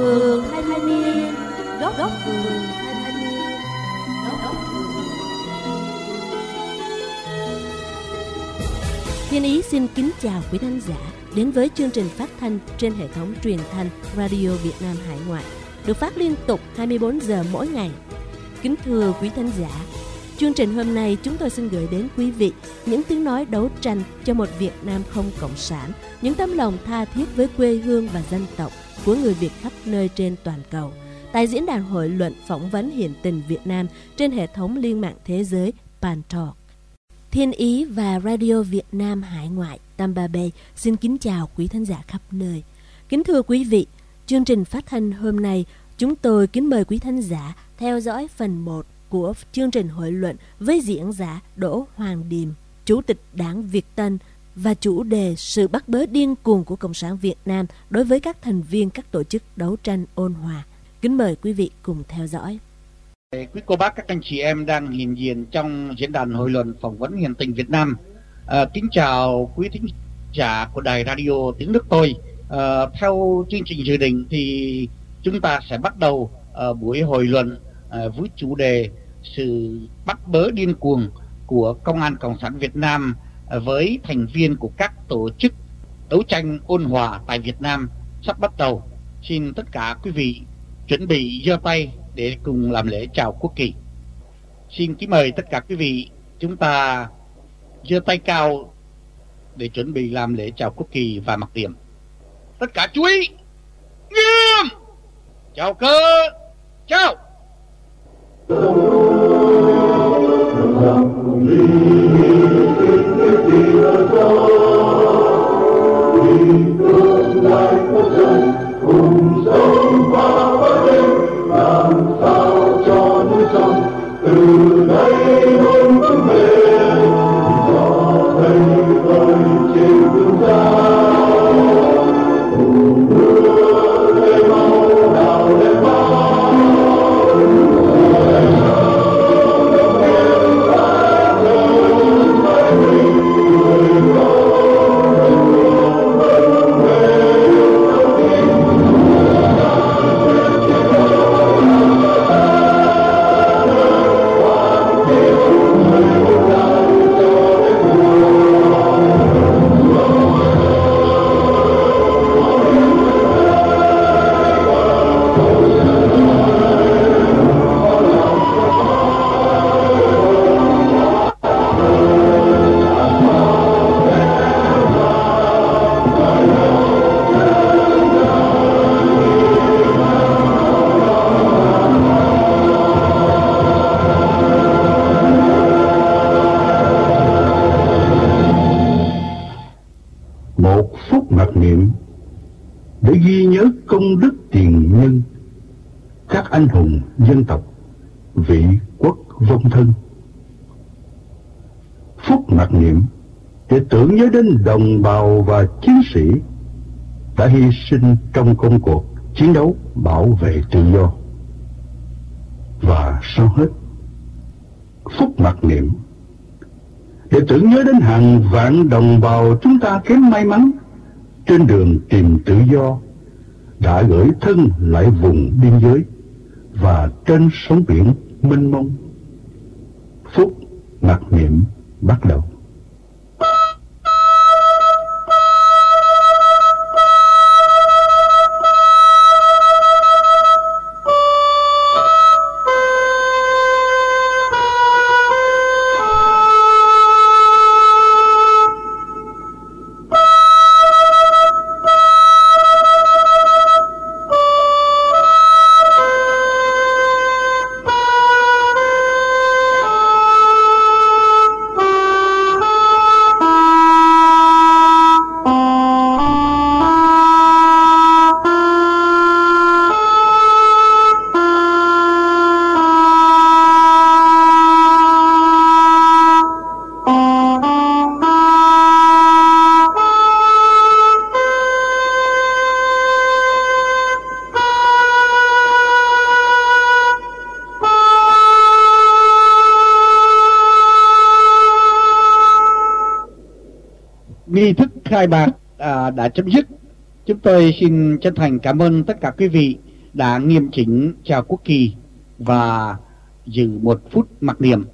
góc vườn thanh niên góc góc vườn thanh niên góc Thiên Ý xin kính chào quý khán giả đến với chương trình phát thanh trên hệ thống truyền thanh Radio Việt Nam Hải Ngoại được phát liên tục 24 giờ mỗi ngày. Kính thưa quý khán giả, chương trình hôm nay chúng tôi xin gửi đến quý vị những tiếng nói đấu tranh cho một Việt Nam không cộng sản, những tấm lòng tha thiết với quê hương và dân tộc của người Việt khắp nơi trên toàn cầu. Tại diễn đàn hội luận phỏng vấn hiện tình Việt Nam trên hệ thống liên mạng thế giới Pantalk. Thiên Ý và Radio Việt Nam Hải Ngoại Tampa Bay xin kính chào quý thính giả khắp nơi. Kính thưa quý vị, chương trình phát thanh hôm nay chúng tôi kính mời quý thính giả theo dõi phần 1 của chương trình hội luận với diễn giả Đỗ Hoàng Điềm, Chủ tịch Đảng Việt Tân và chủ đề sự bắt bớ điên cuồng của Cộng sản Việt Nam đối với các thành viên các tổ chức đấu tranh ôn hòa. Kính mời quý vị cùng theo dõi. Quý cô bác các anh chị em đang hiện diện trong diễn đàn hội luận phỏng vấn hiện tình Việt Nam. À, kính chào quý thính giả của đài radio tiếng nước tôi. À, theo chương trình dự định thì chúng ta sẽ bắt đầu à, buổi hội luận à, với chủ đề sự bắt bớ điên cuồng của Công an Cộng sản Việt Nam à, với thành viên của các tổ chức đấu tranh ôn hòa tại Việt Nam sắp bắt đầu. Xin tất cả quý vị chuẩn bị giơ tay để cùng làm lễ chào quốc kỳ. Xin kính mời tất cả quý vị chúng ta giơ tay cao để chuẩn bị làm lễ chào quốc kỳ và mặc điểm. Tất cả chú ý! Nghiêm! Chào cơ! Chào! Cùng đồng bào và chiến sĩ đã hy sinh trong công cuộc chiến đấu bảo vệ tự do. Và sau hết phút mặc niệm. Để tưởng nhớ đến hàng vạn đồng bào chúng ta kém may mắn, trên đường tìm tự do, đã gửi thân lại vùng biên giới và trên sóng biển mênh mông. Phút mặc niệm bắt đầu. Khai mạc à, đã chấm dứt chúng tôi xin chân thành cảm ơn tất cả quý vị đã nghiêm chỉnh chào quốc kỳ và giữ một phút mặc niệm.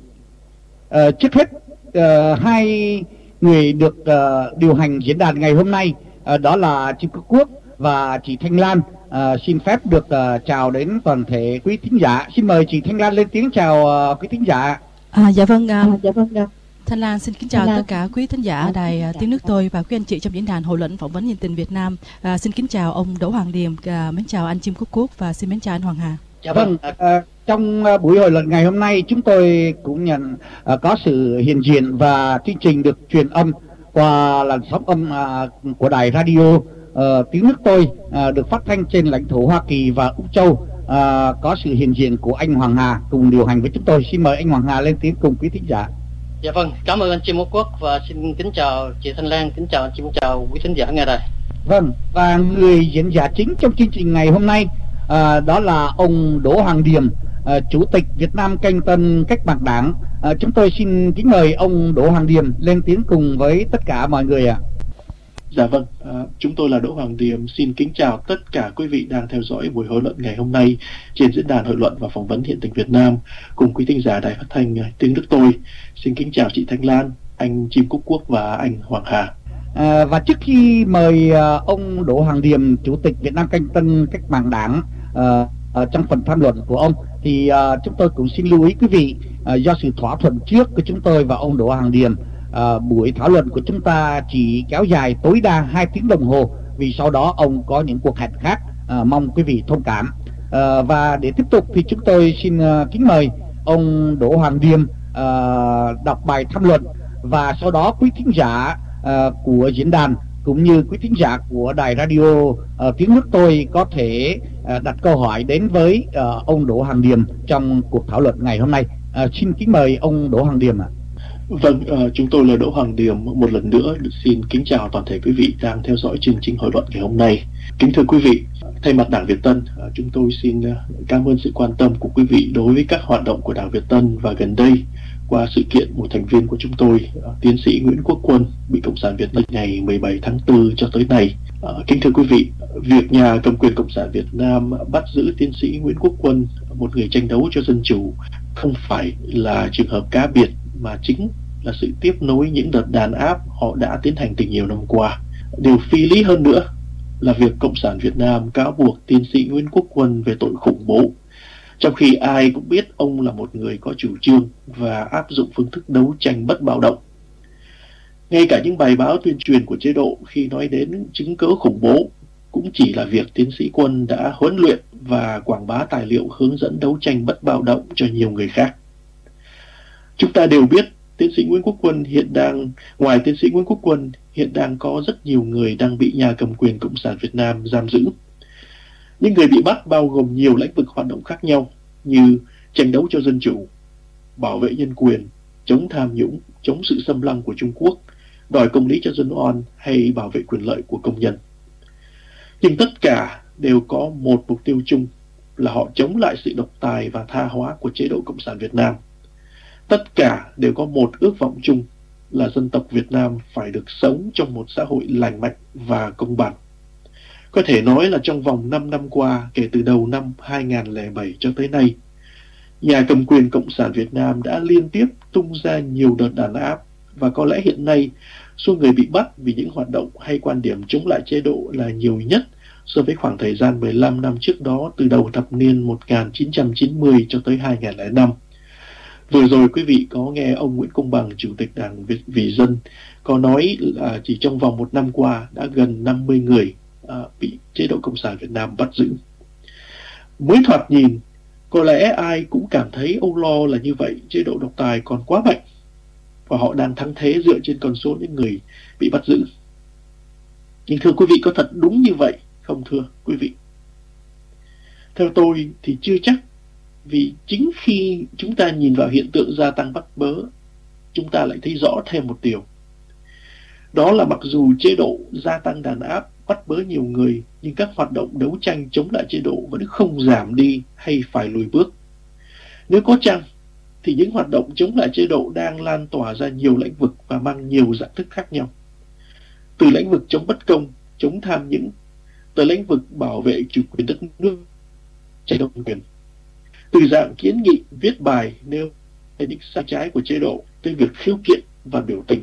À, trước hết uh, hai người được uh, điều hành diễn đàn ngày hôm nay uh, đó là chị Quốc Quốc và chị Thanh Lan uh, xin phép được uh, chào đến toàn thể quý thính giả. Xin mời chị Thanh Lan lên tiếng chào uh, quý thính giả. À, dạ vâng. Uh, à, dạ vâng. Uh. Thanh Lan xin kính chào tất cả quý thính giả đài uh, tiếng nước tôi và quý anh chị trong diễn đàn hội luận phỏng vấn nhìn tình Việt Nam. À, xin kính chào ông Đỗ Hoàng Điềm, à, mến chào anh Chim Quốc Quốc và xin mến chào anh Hoàng Hà. Dạ vâng. À, trong uh, buổi hội luận ngày hôm nay chúng tôi cũng nhận uh, có sự hiện diện và chương trình được truyền âm qua làn sóng âm uh, của đài radio uh, tiếng nước tôi uh, được phát thanh trên lãnh thổ Hoa Kỳ và Úc Châu uh, có sự hiện diện của anh Hoàng Hà cùng điều hành với chúng tôi xin mời anh Hoàng Hà lên tiếng cùng quý thính giả Dạ vâng, cảm ơn anh Chim Quốc Quốc và xin kính chào chị Thanh Lan, kính chào anh Chim chào quý thính giả nghe đây. Vâng, và người diễn giả chính trong chương trình ngày hôm nay à, đó là ông Đỗ Hoàng Điểm, à, Chủ tịch Việt Nam Canh Tân Cách mạng Đảng. À, chúng tôi xin kính mời ông Đỗ Hoàng Điểm lên tiếng cùng với tất cả mọi người ạ. À. Dạ vâng, à, chúng tôi là Đỗ Hoàng Điềm xin kính chào tất cả quý vị đang theo dõi buổi hội luận ngày hôm nay trên diễn đàn hội luận và phỏng vấn hiện tình Việt Nam cùng quý thính giả đài phát thanh tiếng nước tôi. Xin kính chào chị Thanh Lan, anh Chim Cúc Quốc và anh Hoàng Hà. À, và trước khi mời à, ông Đỗ Hoàng Điềm, Chủ tịch Việt Nam Canh Tân Cách mạng Đảng à, à, trong phần tham luận của ông thì à, chúng tôi cũng xin lưu ý quý vị à, do sự thỏa thuận trước của chúng tôi và ông Đỗ Hoàng Điềm à, buổi thảo luận của chúng ta chỉ kéo dài tối đa 2 tiếng đồng hồ vì sau đó ông có những cuộc hẹn khác à, mong quý vị thông cảm à, và để tiếp tục thì chúng tôi xin à, kính mời ông Đỗ Hoàng Điềm à, đọc bài tham luận và sau đó quý thính giả à, của diễn đàn cũng như quý thính giả của đài radio uh, tiếng nước tôi có thể uh, đặt câu hỏi đến với uh, ông Đỗ Hoàng Điềm trong cuộc thảo luận ngày hôm nay. Uh, xin kính mời ông Đỗ Hoàng Điềm ạ. À. Vâng, uh, chúng tôi là Đỗ Hoàng Điểm một lần nữa xin kính chào toàn thể quý vị đang theo dõi chương trình hội luận ngày hôm nay. Kính thưa quý vị, thay mặt Đảng Việt Tân, uh, chúng tôi xin uh, cảm ơn sự quan tâm của quý vị đối với các hoạt động của Đảng Việt Tân và gần đây qua sự kiện một thành viên của chúng tôi, uh, tiến sĩ Nguyễn Quốc Quân bị Cộng sản Việt Nam ngày 17 tháng 4 cho tới nay. Uh, kính thưa quý vị, việc nhà cầm quyền Cộng sản Việt Nam bắt giữ tiến sĩ Nguyễn Quốc Quân, một người tranh đấu cho dân chủ, không phải là trường hợp cá biệt mà chính là sự tiếp nối những đợt đàn áp họ đã tiến hành từ nhiều năm qua. Điều phi lý hơn nữa là việc Cộng sản Việt Nam cáo buộc tiến sĩ Nguyễn Quốc Quân về tội khủng bố, trong khi ai cũng biết ông là một người có chủ trương và áp dụng phương thức đấu tranh bất bạo động. Ngay cả những bài báo tuyên truyền của chế độ khi nói đến chứng cớ khủng bố cũng chỉ là việc tiến sĩ quân đã huấn luyện và quảng bá tài liệu hướng dẫn đấu tranh bất bạo động cho nhiều người khác. Chúng ta đều biết tiến sĩ Nguyễn Quốc Quân hiện đang, ngoài tiến sĩ Nguyễn Quốc Quân, hiện đang có rất nhiều người đang bị nhà cầm quyền Cộng sản Việt Nam giam giữ. Những người bị bắt bao gồm nhiều lĩnh vực hoạt động khác nhau như tranh đấu cho dân chủ, bảo vệ nhân quyền, chống tham nhũng, chống sự xâm lăng của Trung Quốc, đòi công lý cho dân oan hay bảo vệ quyền lợi của công nhân. Nhưng tất cả đều có một mục tiêu chung là họ chống lại sự độc tài và tha hóa của chế độ Cộng sản Việt Nam tất cả đều có một ước vọng chung là dân tộc Việt Nam phải được sống trong một xã hội lành mạnh và công bằng. Có thể nói là trong vòng 5 năm qua, kể từ đầu năm 2007 cho tới nay, nhà cầm quyền Cộng sản Việt Nam đã liên tiếp tung ra nhiều đợt đàn áp và có lẽ hiện nay số người bị bắt vì những hoạt động hay quan điểm chống lại chế độ là nhiều nhất so với khoảng thời gian 15 năm trước đó từ đầu thập niên 1990 cho tới 2005. Vừa rồi quý vị có nghe ông Nguyễn Công Bằng, Chủ tịch Đảng Việt Vì Dân, có nói là chỉ trong vòng một năm qua đã gần 50 người à, bị chế độ Cộng sản Việt Nam bắt giữ. Mới thoạt nhìn, có lẽ ai cũng cảm thấy âu lo là như vậy, chế độ độc tài còn quá mạnh và họ đang thắng thế dựa trên con số những người bị bắt giữ. Nhưng thưa quý vị, có thật đúng như vậy không thưa quý vị? Theo tôi thì chưa chắc vì chính khi chúng ta nhìn vào hiện tượng gia tăng bắt bớ, chúng ta lại thấy rõ thêm một điều. Đó là mặc dù chế độ gia tăng đàn áp bắt bớ nhiều người, nhưng các hoạt động đấu tranh chống lại chế độ vẫn không giảm đi hay phải lùi bước. Nếu có chăng, thì những hoạt động chống lại chế độ đang lan tỏa ra nhiều lĩnh vực và mang nhiều dạng thức khác nhau. Từ lĩnh vực chống bất công, chống tham nhũng, tới lĩnh vực bảo vệ chủ quyền đất nước chế độ quyền từ dạng kiến nghị, viết bài nêu những sai trái của chế độ tới việc khiếu kiện và biểu tình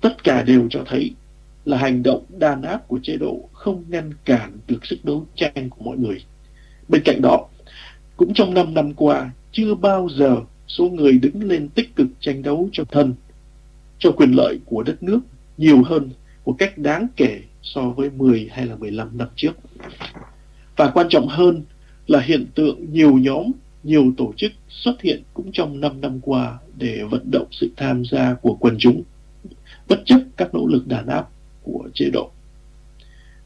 tất cả đều cho thấy là hành động đàn áp của chế độ không ngăn cản được sức đấu tranh của mọi người bên cạnh đó, cũng trong 5 năm qua, chưa bao giờ số người đứng lên tích cực tranh đấu cho thân, cho quyền lợi của đất nước nhiều hơn một cách đáng kể so với 10 hay là 15 năm trước. Và quan trọng hơn là hiện tượng nhiều nhóm, nhiều tổ chức xuất hiện cũng trong 5 năm qua để vận động sự tham gia của quần chúng, bất chấp các nỗ lực đàn áp của chế độ.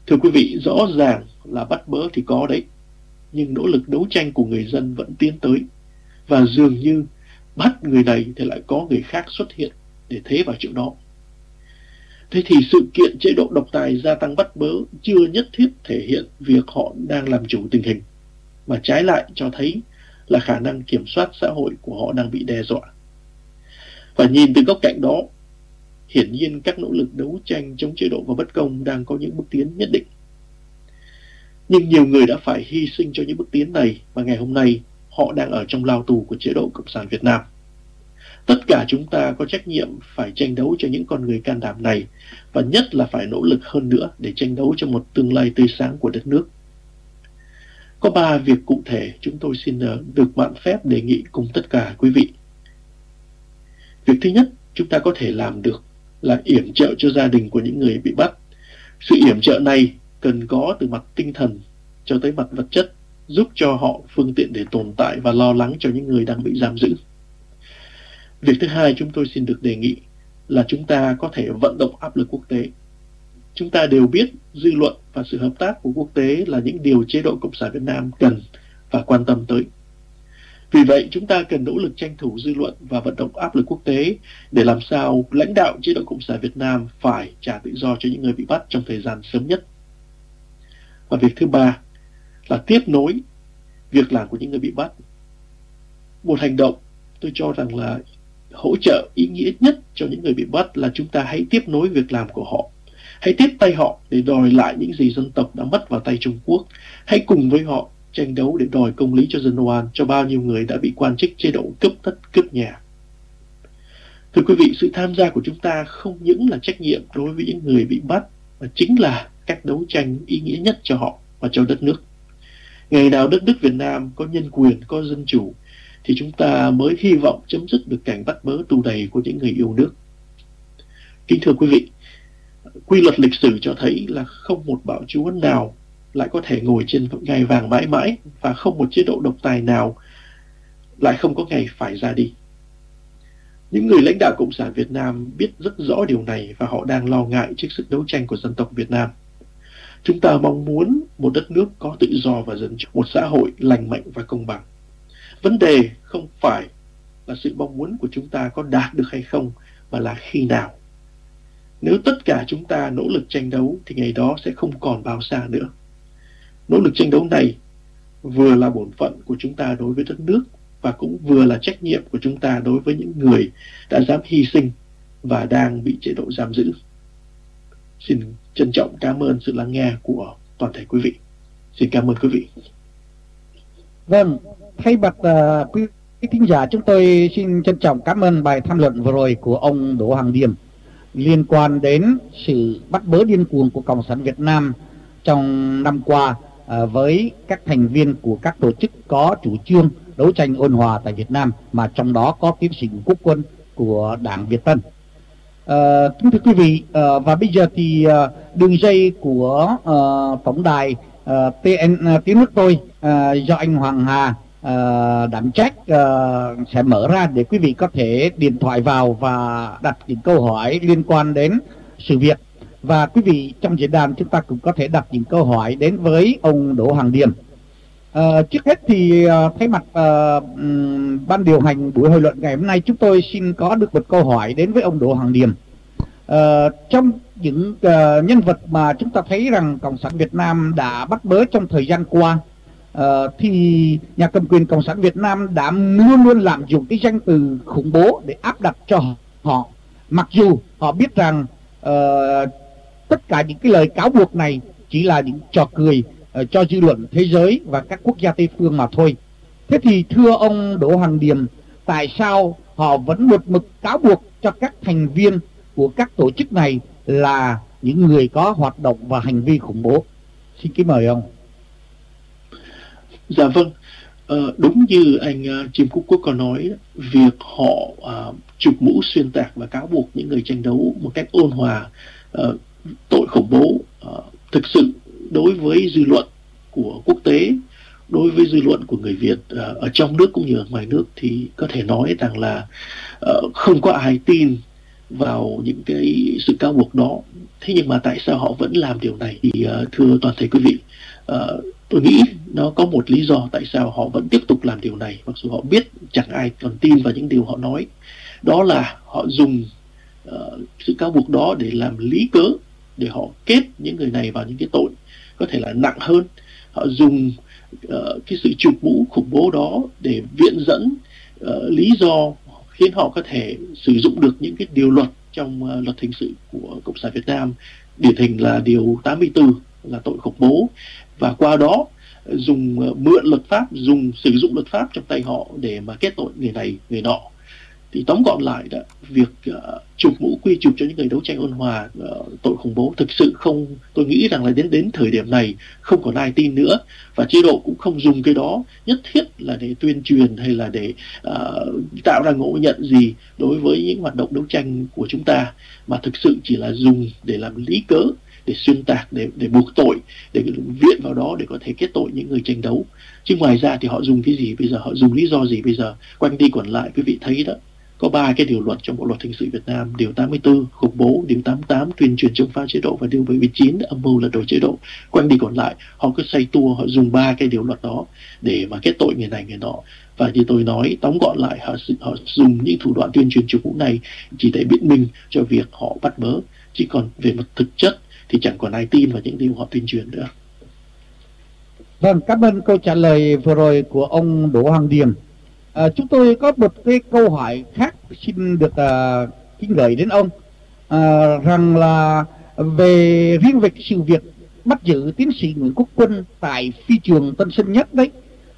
Thưa quý vị, rõ ràng là bắt bớ thì có đấy, nhưng nỗ lực đấu tranh của người dân vẫn tiến tới. Và dường như bắt người này thì lại có người khác xuất hiện để thế vào chỗ đó. Thế thì sự kiện chế độ độc tài gia tăng bắt bớ chưa nhất thiết thể hiện việc họ đang làm chủ tình hình, mà trái lại cho thấy là khả năng kiểm soát xã hội của họ đang bị đe dọa. Và nhìn từ góc cạnh đó, hiển nhiên các nỗ lực đấu tranh chống chế độ và bất công đang có những bước tiến nhất định. Nhưng nhiều người đã phải hy sinh cho những bước tiến này và ngày hôm nay họ đang ở trong lao tù của chế độ Cộng sản Việt Nam. Tất cả chúng ta có trách nhiệm phải tranh đấu cho những con người can đảm này và nhất là phải nỗ lực hơn nữa để tranh đấu cho một tương lai tươi sáng của đất nước. Có ba việc cụ thể chúng tôi xin ờ, được bạn phép đề nghị cùng tất cả quý vị. Việc thứ nhất chúng ta có thể làm được là yểm trợ cho gia đình của những người bị bắt. Sự yểm trợ này cần có từ mặt tinh thần cho tới mặt vật chất, giúp cho họ phương tiện để tồn tại và lo lắng cho những người đang bị giam giữ. Việc thứ hai chúng tôi xin được đề nghị là chúng ta có thể vận động áp lực quốc tế. Chúng ta đều biết dư luận và sự hợp tác của quốc tế là những điều chế độ Cộng sản Việt Nam cần và quan tâm tới. Vì vậy, chúng ta cần nỗ lực tranh thủ dư luận và vận động áp lực quốc tế để làm sao lãnh đạo chế độ Cộng sản Việt Nam phải trả tự do cho những người bị bắt trong thời gian sớm nhất. Và việc thứ ba là tiếp nối việc làm của những người bị bắt. Một hành động tôi cho rằng là hỗ trợ ý nghĩa nhất cho những người bị bắt là chúng ta hãy tiếp nối việc làm của họ. Hãy tiếp tay họ để đòi lại những gì dân tộc đã mất vào tay Trung Quốc. Hãy cùng với họ tranh đấu để đòi công lý cho dân oan, cho bao nhiêu người đã bị quan chức chế độ cướp đất cướp nhà. Thưa quý vị, sự tham gia của chúng ta không những là trách nhiệm đối với những người bị bắt, mà chính là cách đấu tranh ý nghĩa nhất cho họ và cho đất nước. Ngày nào đất nước Việt Nam có nhân quyền, có dân chủ, thì chúng ta mới hy vọng chấm dứt được cảnh bắt bớ tù đầy của những người yêu nước. Kính thưa quý vị, quy luật lịch sử cho thấy là không một bạo chúa nào lại có thể ngồi trên ngai vàng mãi mãi và không một chế độ độc tài nào lại không có ngày phải ra đi. Những người lãnh đạo Cộng sản Việt Nam biết rất rõ điều này và họ đang lo ngại trước sức đấu tranh của dân tộc Việt Nam. Chúng ta mong muốn một đất nước có tự do và dân chủ, một xã hội lành mạnh và công bằng. Vấn đề không phải là sự mong muốn của chúng ta có đạt được hay không, mà là khi nào. Nếu tất cả chúng ta nỗ lực tranh đấu thì ngày đó sẽ không còn bao xa nữa. Nỗ lực tranh đấu này vừa là bổn phận của chúng ta đối với đất nước và cũng vừa là trách nhiệm của chúng ta đối với những người đã dám hy sinh và đang bị chế độ giam giữ. Xin trân trọng cảm ơn sự lắng nghe của toàn thể quý vị. Xin cảm ơn quý vị. Vâng, thay mặt uh, quý thính giả chúng tôi xin trân trọng cảm ơn bài tham luận vừa rồi của ông Đỗ Hằng Điềm liên quan đến sự bắt bớ điên cuồng của Cộng sản Việt Nam trong năm qua à, với các thành viên của các tổ chức có chủ trương đấu tranh ôn hòa tại Việt Nam mà trong đó có tiến sĩ Quốc quân của Đảng Việt Tân. À, kính thưa quý vị, à, và bây giờ thì à, đường dây của à, tổng đài à, TN à, tiếng nước tôi à, do anh Hoàng Hà Ờ, uh, đảm trách uh, ờ, sẽ mở ra để quý vị có thể điện thoại vào và đặt những câu hỏi liên quan đến sự việc và quý vị trong diễn đàn chúng ta cũng có thể đặt những câu hỏi đến với ông Đỗ Hoàng Điềm. Uh, ờ, trước hết thì uh, thay mặt uh, ban điều hành buổi hội luận ngày hôm nay chúng tôi xin có được một câu hỏi đến với ông Đỗ Hoàng Điềm. Uh, trong những uh, nhân vật mà chúng ta thấy rằng Cộng sản Việt Nam đã bắt bớ trong thời gian qua uh, thì nhà cầm quyền cộng sản Việt Nam đã luôn luôn lạm dụng cái danh từ khủng bố để áp đặt cho họ. Mặc dù họ biết rằng uh, tất cả những cái lời cáo buộc này chỉ là những trò cười uh, cho dư luận thế giới và các quốc gia tây phương mà thôi. Thế thì thưa ông đỗ hoàng điềm tại sao họ vẫn một mực cáo buộc cho các thành viên của các tổ chức này là những người có hoạt động và hành vi khủng bố? Xin kính mời ông dạ vâng Ờ, đúng như anh uh, Jim Cook Quốc có nói, việc họ uh, chụp mũ xuyên tạc và cáo buộc những người tranh đấu một cách ôn hòa uh, tội khủng bố uh, thực sự đối với dư luận của quốc tế, đối với dư luận của người Việt ở trong nước cũng như ở ngoài nước thì có thể nói rằng là không có ai tin vào những cái sự cáo buộc đó. Thế nhưng mà tại sao họ vẫn làm điều này? Thì thưa toàn thể quý vị, tôi nghĩ nó có một lý do tại sao họ vẫn tiếp tục làm điều này mặc dù họ biết chẳng ai còn tin vào những điều họ nói. Đó là họ dùng uh, sự cáo buộc đó để làm lý cớ để họ kết những người này vào những cái tội có thể là nặng hơn. Họ dùng uh, cái sự chụp mũ khủng bố đó để viện dẫn uh, lý do khiến họ có thể sử dụng được những cái điều luật trong uh, luật hình sự của cộng sản Việt Nam. Điển hình là điều 84 là tội khủng bố và qua đó ờ, dùng ờ, mượn luật pháp dùng sử dụng luật pháp trong tay họ để mà kết tội người này người nọ. Thì tóm gọn lại đó việc uh, chụp mũ quy chụp cho những người đấu tranh ôn hòa uh, tội khủng bố thực sự không tôi nghĩ rằng là đến đến thời điểm này không còn ai tin nữa. Và chế độ cũng không dùng cái đó nhất thiết là để tuyên truyền hay là để uh, tạo ra ngộ nhận gì đối với những hoạt động đấu tranh của chúng ta mà thực sự chỉ là dùng để làm lý cớ để xuyên tạc, để để buộc tội, để viện vào đó để có thể kết tội những người tranh đấu. Chứ ngoài ra thì họ dùng cái gì bây giờ? Họ dùng lý do gì bây giờ? Quanh đi quẩn lại, quý vị thấy đó, có ba cái điều luật trong bộ luật hình sự Việt Nam. Điều 84 khủng bố. Điều 88 tuyên truyền chống phá chế độ. Và điều 79 âm mưu lật đổ chế độ. Quanh đi còn lại, họ cứ xây tua, họ dùng ba cái điều luật đó để mà kết tội người này, người nọ. Và như tôi nói, tóm gọn lại, họ họ dùng những thủ đoạn tuyên truyền chủ cũ này chỉ để biện minh cho việc họ bắt bớ. Chứ còn về mặt thực chất thì chẳng còn ai tin vào những điều họ tuyên truyền nữa. Vâng, cảm ơn câu trả lời vừa rồi của ông Đỗ Hoàng Điềm. À, chúng tôi có một cái câu hỏi khác xin được à, kính gửi đến ông à, rằng là về riêng về sự việc bắt giữ tiến sĩ Nguyễn Quốc Quân tại phi trường Tân Sơn Nhất đấy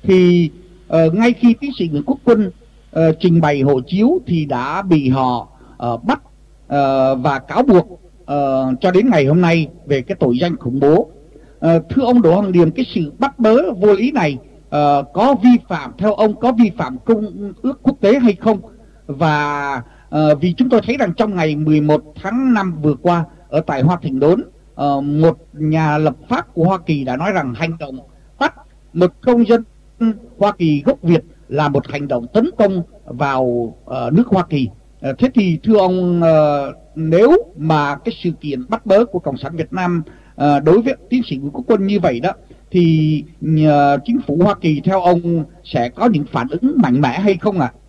thì uh, ngay khi tiến sĩ Nguyễn Quốc Quân uh, trình bày hộ chiếu thì đã bị họ uh, bắt uh, và cáo buộc uh, cho đến ngày hôm nay về cái tội danh khủng bố uh, thưa ông Đỗ Hoàng Điềm cái sự bắt bớ vô lý này uh, có vi phạm theo ông có vi phạm công ước quốc tế hay không và uh, vì chúng tôi thấy rằng trong ngày 11 tháng 5 vừa qua ở tại Hoa Thịnh Đốn uh, một nhà lập pháp của Hoa Kỳ đã nói rằng hành động bắt một công dân Hoa Kỳ gốc Việt là một hành động tấn công vào uh, nước Hoa Kỳ. Ờ, thế thì thưa ông ờ, nếu mà cái sự kiện bắt bớ của cộng sản Việt Nam ờ, đối với tiến sĩ Nguyễn Quốc Quân như vậy đó, thì chính phủ Hoa Kỳ theo ông sẽ có những phản ứng mạnh mẽ hay không ạ? À?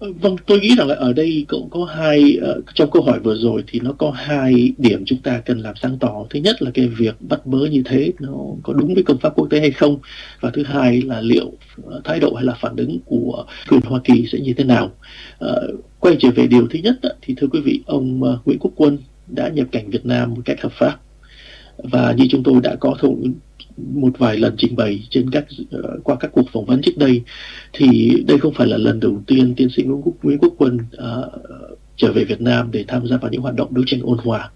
Vâng, tôi nghĩ rằng là ở đây cũng có hai uh, trong câu hỏi vừa rồi thì nó có hai điểm chúng ta cần làm sáng tỏ. Thứ nhất là cái việc bắt bớ như thế nó có đúng với công pháp quốc tế hay không, và thứ hai là liệu uh, thái độ hay là phản ứng của quyền Hoa Kỳ sẽ như thế nào. Uh, quay trở về điều thứ nhất thì thưa quý vị, ông uh, Nguyễn Quốc Quân đã nhập cảnh Việt Nam một cách hợp pháp và như chúng tôi đã có thông một vài lần trình bày trên các uh, qua các cuộc phỏng vấn trước đây thì đây không phải là lần đầu tiên tiến sĩ Nguyễn Quốc, Nguyễn Quốc Quân uh, trở về Việt Nam để tham gia vào những hoạt động đấu tranh ôn hòa.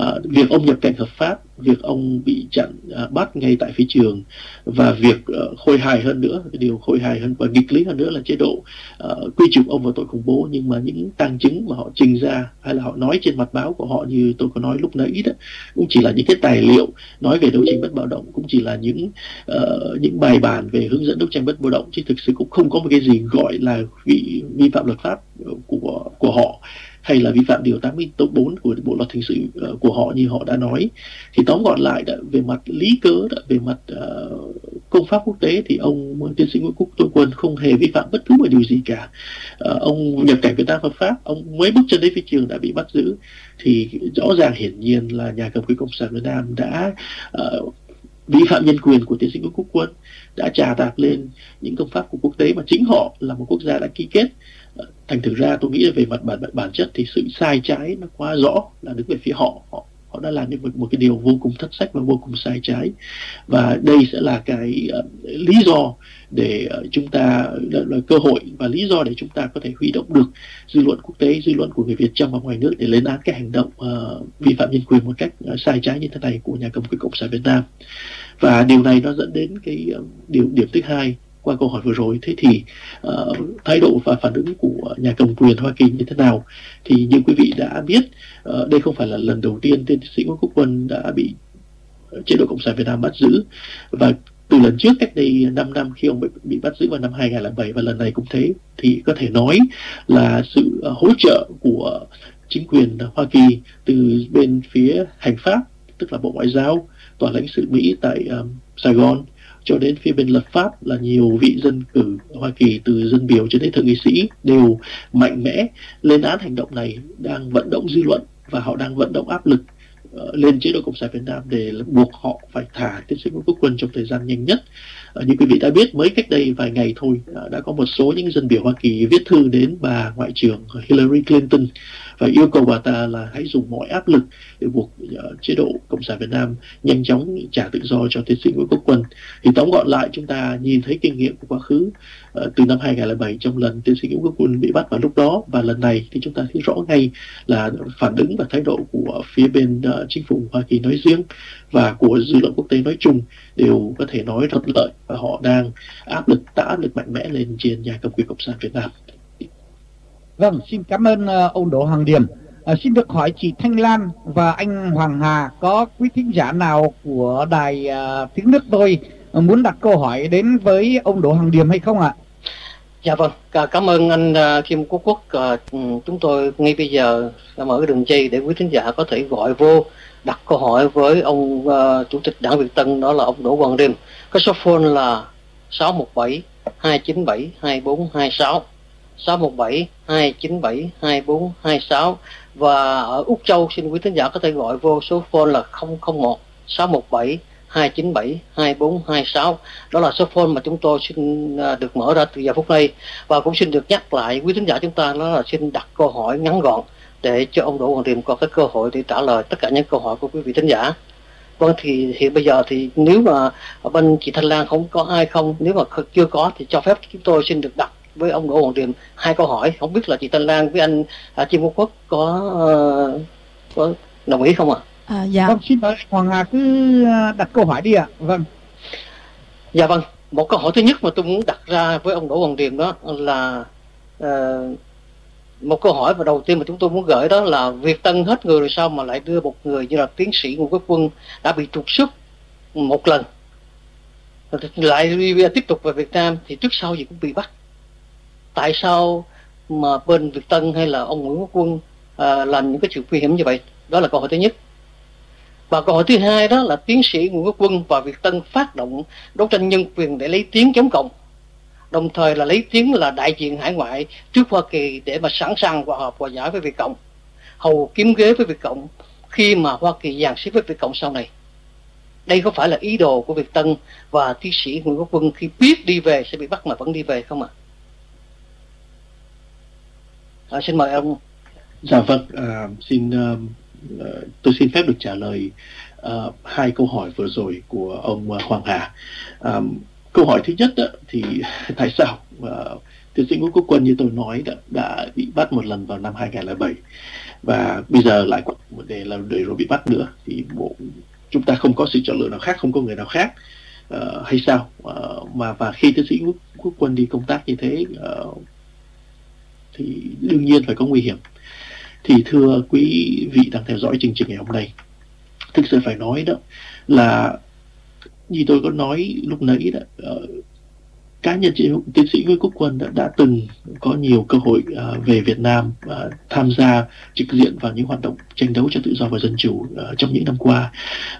Uh, việc ông nhập cảnh hợp pháp, việc ông bị chặn à, bắt ngay tại phía trường và việc ờ, khôi hài hơn nữa, điều khôi hài hơn và nghịch lý hơn nữa là chế độ uh, quy chụp ông vào tội khủng bố. Nhưng mà những tăng chứng mà họ trình ra hay là họ nói trên mặt báo của họ như tôi có nói lúc nãy đó cũng chỉ là những cái tài liệu nói về đấu tranh bất bạo động cũng chỉ là những uh, những bài bản về hướng dẫn đấu tranh bất bạo động chứ thực sự cũng không có một cái gì gọi là vi vi phạm luật pháp của của họ hay là vi phạm điều 84 của bộ luật hình sự uh, của họ như họ đã nói. Thì tóm gọn lại đã, về mặt lý cớ đã, về mặt uh, công pháp quốc tế thì ông tiến sĩ Nguyễn Quốc Tôn Quân không hề vi phạm bất cứ một điều gì cả. Uh, ông nhập cảnh Việt Nam hợp pháp ông mới bước chân đến phi trường đã bị bắt giữ. Thì rõ ràng hiển nhiên là nhà cầm quyền cộng sản Việt Nam đã uh, vi phạm nhân quyền của tiến sĩ Nguyễn Quốc Quân đã trà đạp lên những công pháp của quốc tế mà chính họ là một quốc gia đã ký kết thành thực ra tôi nghĩ là về mặt bản bản chất thì sự sai trái nó quá rõ là đứng về phía họ. Họ họ đã làm một, một cái điều vô cùng thất sách và vô cùng sai trái. Và đây sẽ là cái uh, lý do để uh, chúng ta là, là cơ hội và lý do để chúng ta có thể huy động được dư luận quốc tế dư luận của người Việt trong và ngoài nước để lên án cái hành động uh, vi phạm nhân quyền một cách uh, sai trái như thế này của nhà cầm quyền cộng sản Việt Nam. Và điều này nó dẫn đến cái uh, điều điểm thứ hai qua câu hỏi vừa rồi. Thế thì uh, thái độ và phản ứng của nhà cầm quyền Hoa Kỳ như thế nào? Thì như quý vị đã biết uh, đây không phải là lần đầu tiên tiến sĩ Nguyễn Quốc Quân đã bị chế độ cộng sản Việt Nam bắt giữ. Và từ lần trước cách đây 5 năm khi ông bị, bị bắt giữ vào năm 2007 và lần này cũng thế thì có thể nói là sự hỗ trợ của chính quyền Hoa Kỳ từ bên phía hành pháp tức là Bộ Ngoại giao, Tòa lãnh sự Mỹ tại um, Sài Gòn cho đến phía bên lập pháp là nhiều vị dân cử Hoa Kỳ từ dân biểu cho đến thượng nghị sĩ đều mạnh mẽ lên án hành động này, đang vận động dư luận và họ đang vận động áp lực ờ, lên chế độ cộng sản Việt Nam để buộc họ phải thả tiến sĩ Nguyễn Quốc Quân trong thời gian nhanh nhất. Ờ, như quý vị đã biết, mới cách đây vài ngày thôi ờ, đã có một số những dân biểu Hoa Kỳ viết thư đến bà ngoại trưởng Hillary Clinton và yêu cầu bà ta là hãy dùng mọi áp lực để buộc uh, chế độ cộng sản Việt Nam nhanh chóng trả tự do cho tiến sĩ Nguyễn Quốc Quân. Thì tóm gọn lại chúng ta nhìn thấy kinh nghiệm của quá khứ uh, từ năm 2007 trong lần tiến sĩ Nguyễn Quốc Quân bị bắt vào lúc đó và lần này thì chúng ta thấy rõ ngay là phản ứng và thái độ của phía bên uh, chính phủ Hoa Kỳ nói riêng và của dư luận quốc tế nói chung đều có thể nói thuận lợi và họ đang áp lực tạo áp lực mạnh mẽ lên trên nhà cầm quyền cộng sản Việt Nam. Vâng, xin cảm ơn uh, ông Đỗ Hoàng Điểm. À, ờ, xin được hỏi chị Thanh Lan và anh Hoàng Hà có quý thính giả nào của đài uh, tiếng nước tôi muốn đặt câu hỏi đến với ông Đỗ Hoàng Điểm hay không ạ? Dạ vâng, cảm ơn anh uh, Kim Quốc Quốc. Uh, chúng tôi ngay bây giờ mở cái đường dây để quý thính giả có thể gọi vô đặt câu hỏi với ông uh, chủ tịch đảng Việt Tân đó là ông Đỗ Hoàng Điểm. Cái số phone là 617 297 2426 617 297 2426 và ở Úc Châu, xin quý thính giả có thể gọi vô số phone là 001 617 297 2426 đó là số phone mà chúng tôi xin à, được mở ra từ giờ phút này. Và cũng xin được nhắc lại, quý thính giả chúng ta, đó là xin đặt câu hỏi ngắn gọn để cho ông Đỗ Hoàng Điềm có cái cơ hội để trả lời tất cả những câu hỏi của quý vị thính giả. Vâng thì hiện bây giờ thì nếu mà ở bên chị Thanh Lan không có ai không, nếu mà chưa có thì cho phép chúng tôi xin được đặt với ông Đỗ Hoàng Điềm hai câu hỏi không biết là chị Thanh Lan với anh à, Chim Quốc Quốc có uh, có đồng ý không ạ? À? À, dạ. Vâng, xin mời Hoàng Hà cứ đặt câu hỏi đi ạ. Vâng. Dạ vâng. Một câu hỏi thứ nhất mà tôi muốn đặt ra với ông Đỗ Hoàng Điềm đó là uh, một câu hỏi và đầu tiên mà chúng tôi muốn gửi đó là Việt Tân hết người rồi sao mà lại đưa một người như là tiến sĩ Ngô Quốc Quân đã bị trục xuất một lần lại tiếp tục về Việt Nam thì trước sau gì cũng bị bắt tại sao mà bên Việt Tân hay là ông Nguyễn Quốc Quân à, làm những cái chuyện nguy hiểm như vậy đó là câu hỏi thứ nhất và câu hỏi thứ hai đó là tiến sĩ Nguyễn Quốc Quân và Việt Tân phát động đấu tranh nhân quyền để lấy tiếng chống cộng đồng thời là lấy tiếng là đại diện hải ngoại trước Hoa Kỳ để mà sẵn sàng hòa hợp hòa giải với Việt Cộng hầu kiếm ghế với Việt Cộng khi mà Hoa Kỳ dàn xếp với Việt Cộng sau này đây có phải là ý đồ của Việt Tân và tiến sĩ Nguyễn Quốc Quân khi biết đi về sẽ bị bắt mà vẫn đi về không ạ? À? À, xin mời ông. Dạ vâng, à, xin uh, tôi xin phép được trả lời uh, hai câu hỏi vừa rồi của ông uh, Hoàng Hà. Um, câu hỏi thứ nhất đó, thì tại sao uh, tiến sĩ nguyễn Quốc Quân như tôi nói đã, đã bị bắt một lần vào năm 2007 và bây giờ lại có một đề là để rồi bị bắt nữa thì bộ chúng ta không có sự chọn lựa nào khác không có người nào khác uh, hay sao uh, mà và khi tiến sĩ Quốc, Quốc Quân đi công tác như thế uh, thì đương nhiên phải có nguy hiểm. Thì thưa quý vị đang theo dõi chương trình ngày hôm nay, thực sự phải nói đó là như tôi có nói lúc nãy đó ờ, cá nhân chị tiến sĩ Nguyễn Quốc Quân đã, đã từng có nhiều cơ hội uh, về Việt Nam uh, tham gia trực diện vào những hoạt động tranh đấu cho tự do và dân chủ uh, trong những năm qua.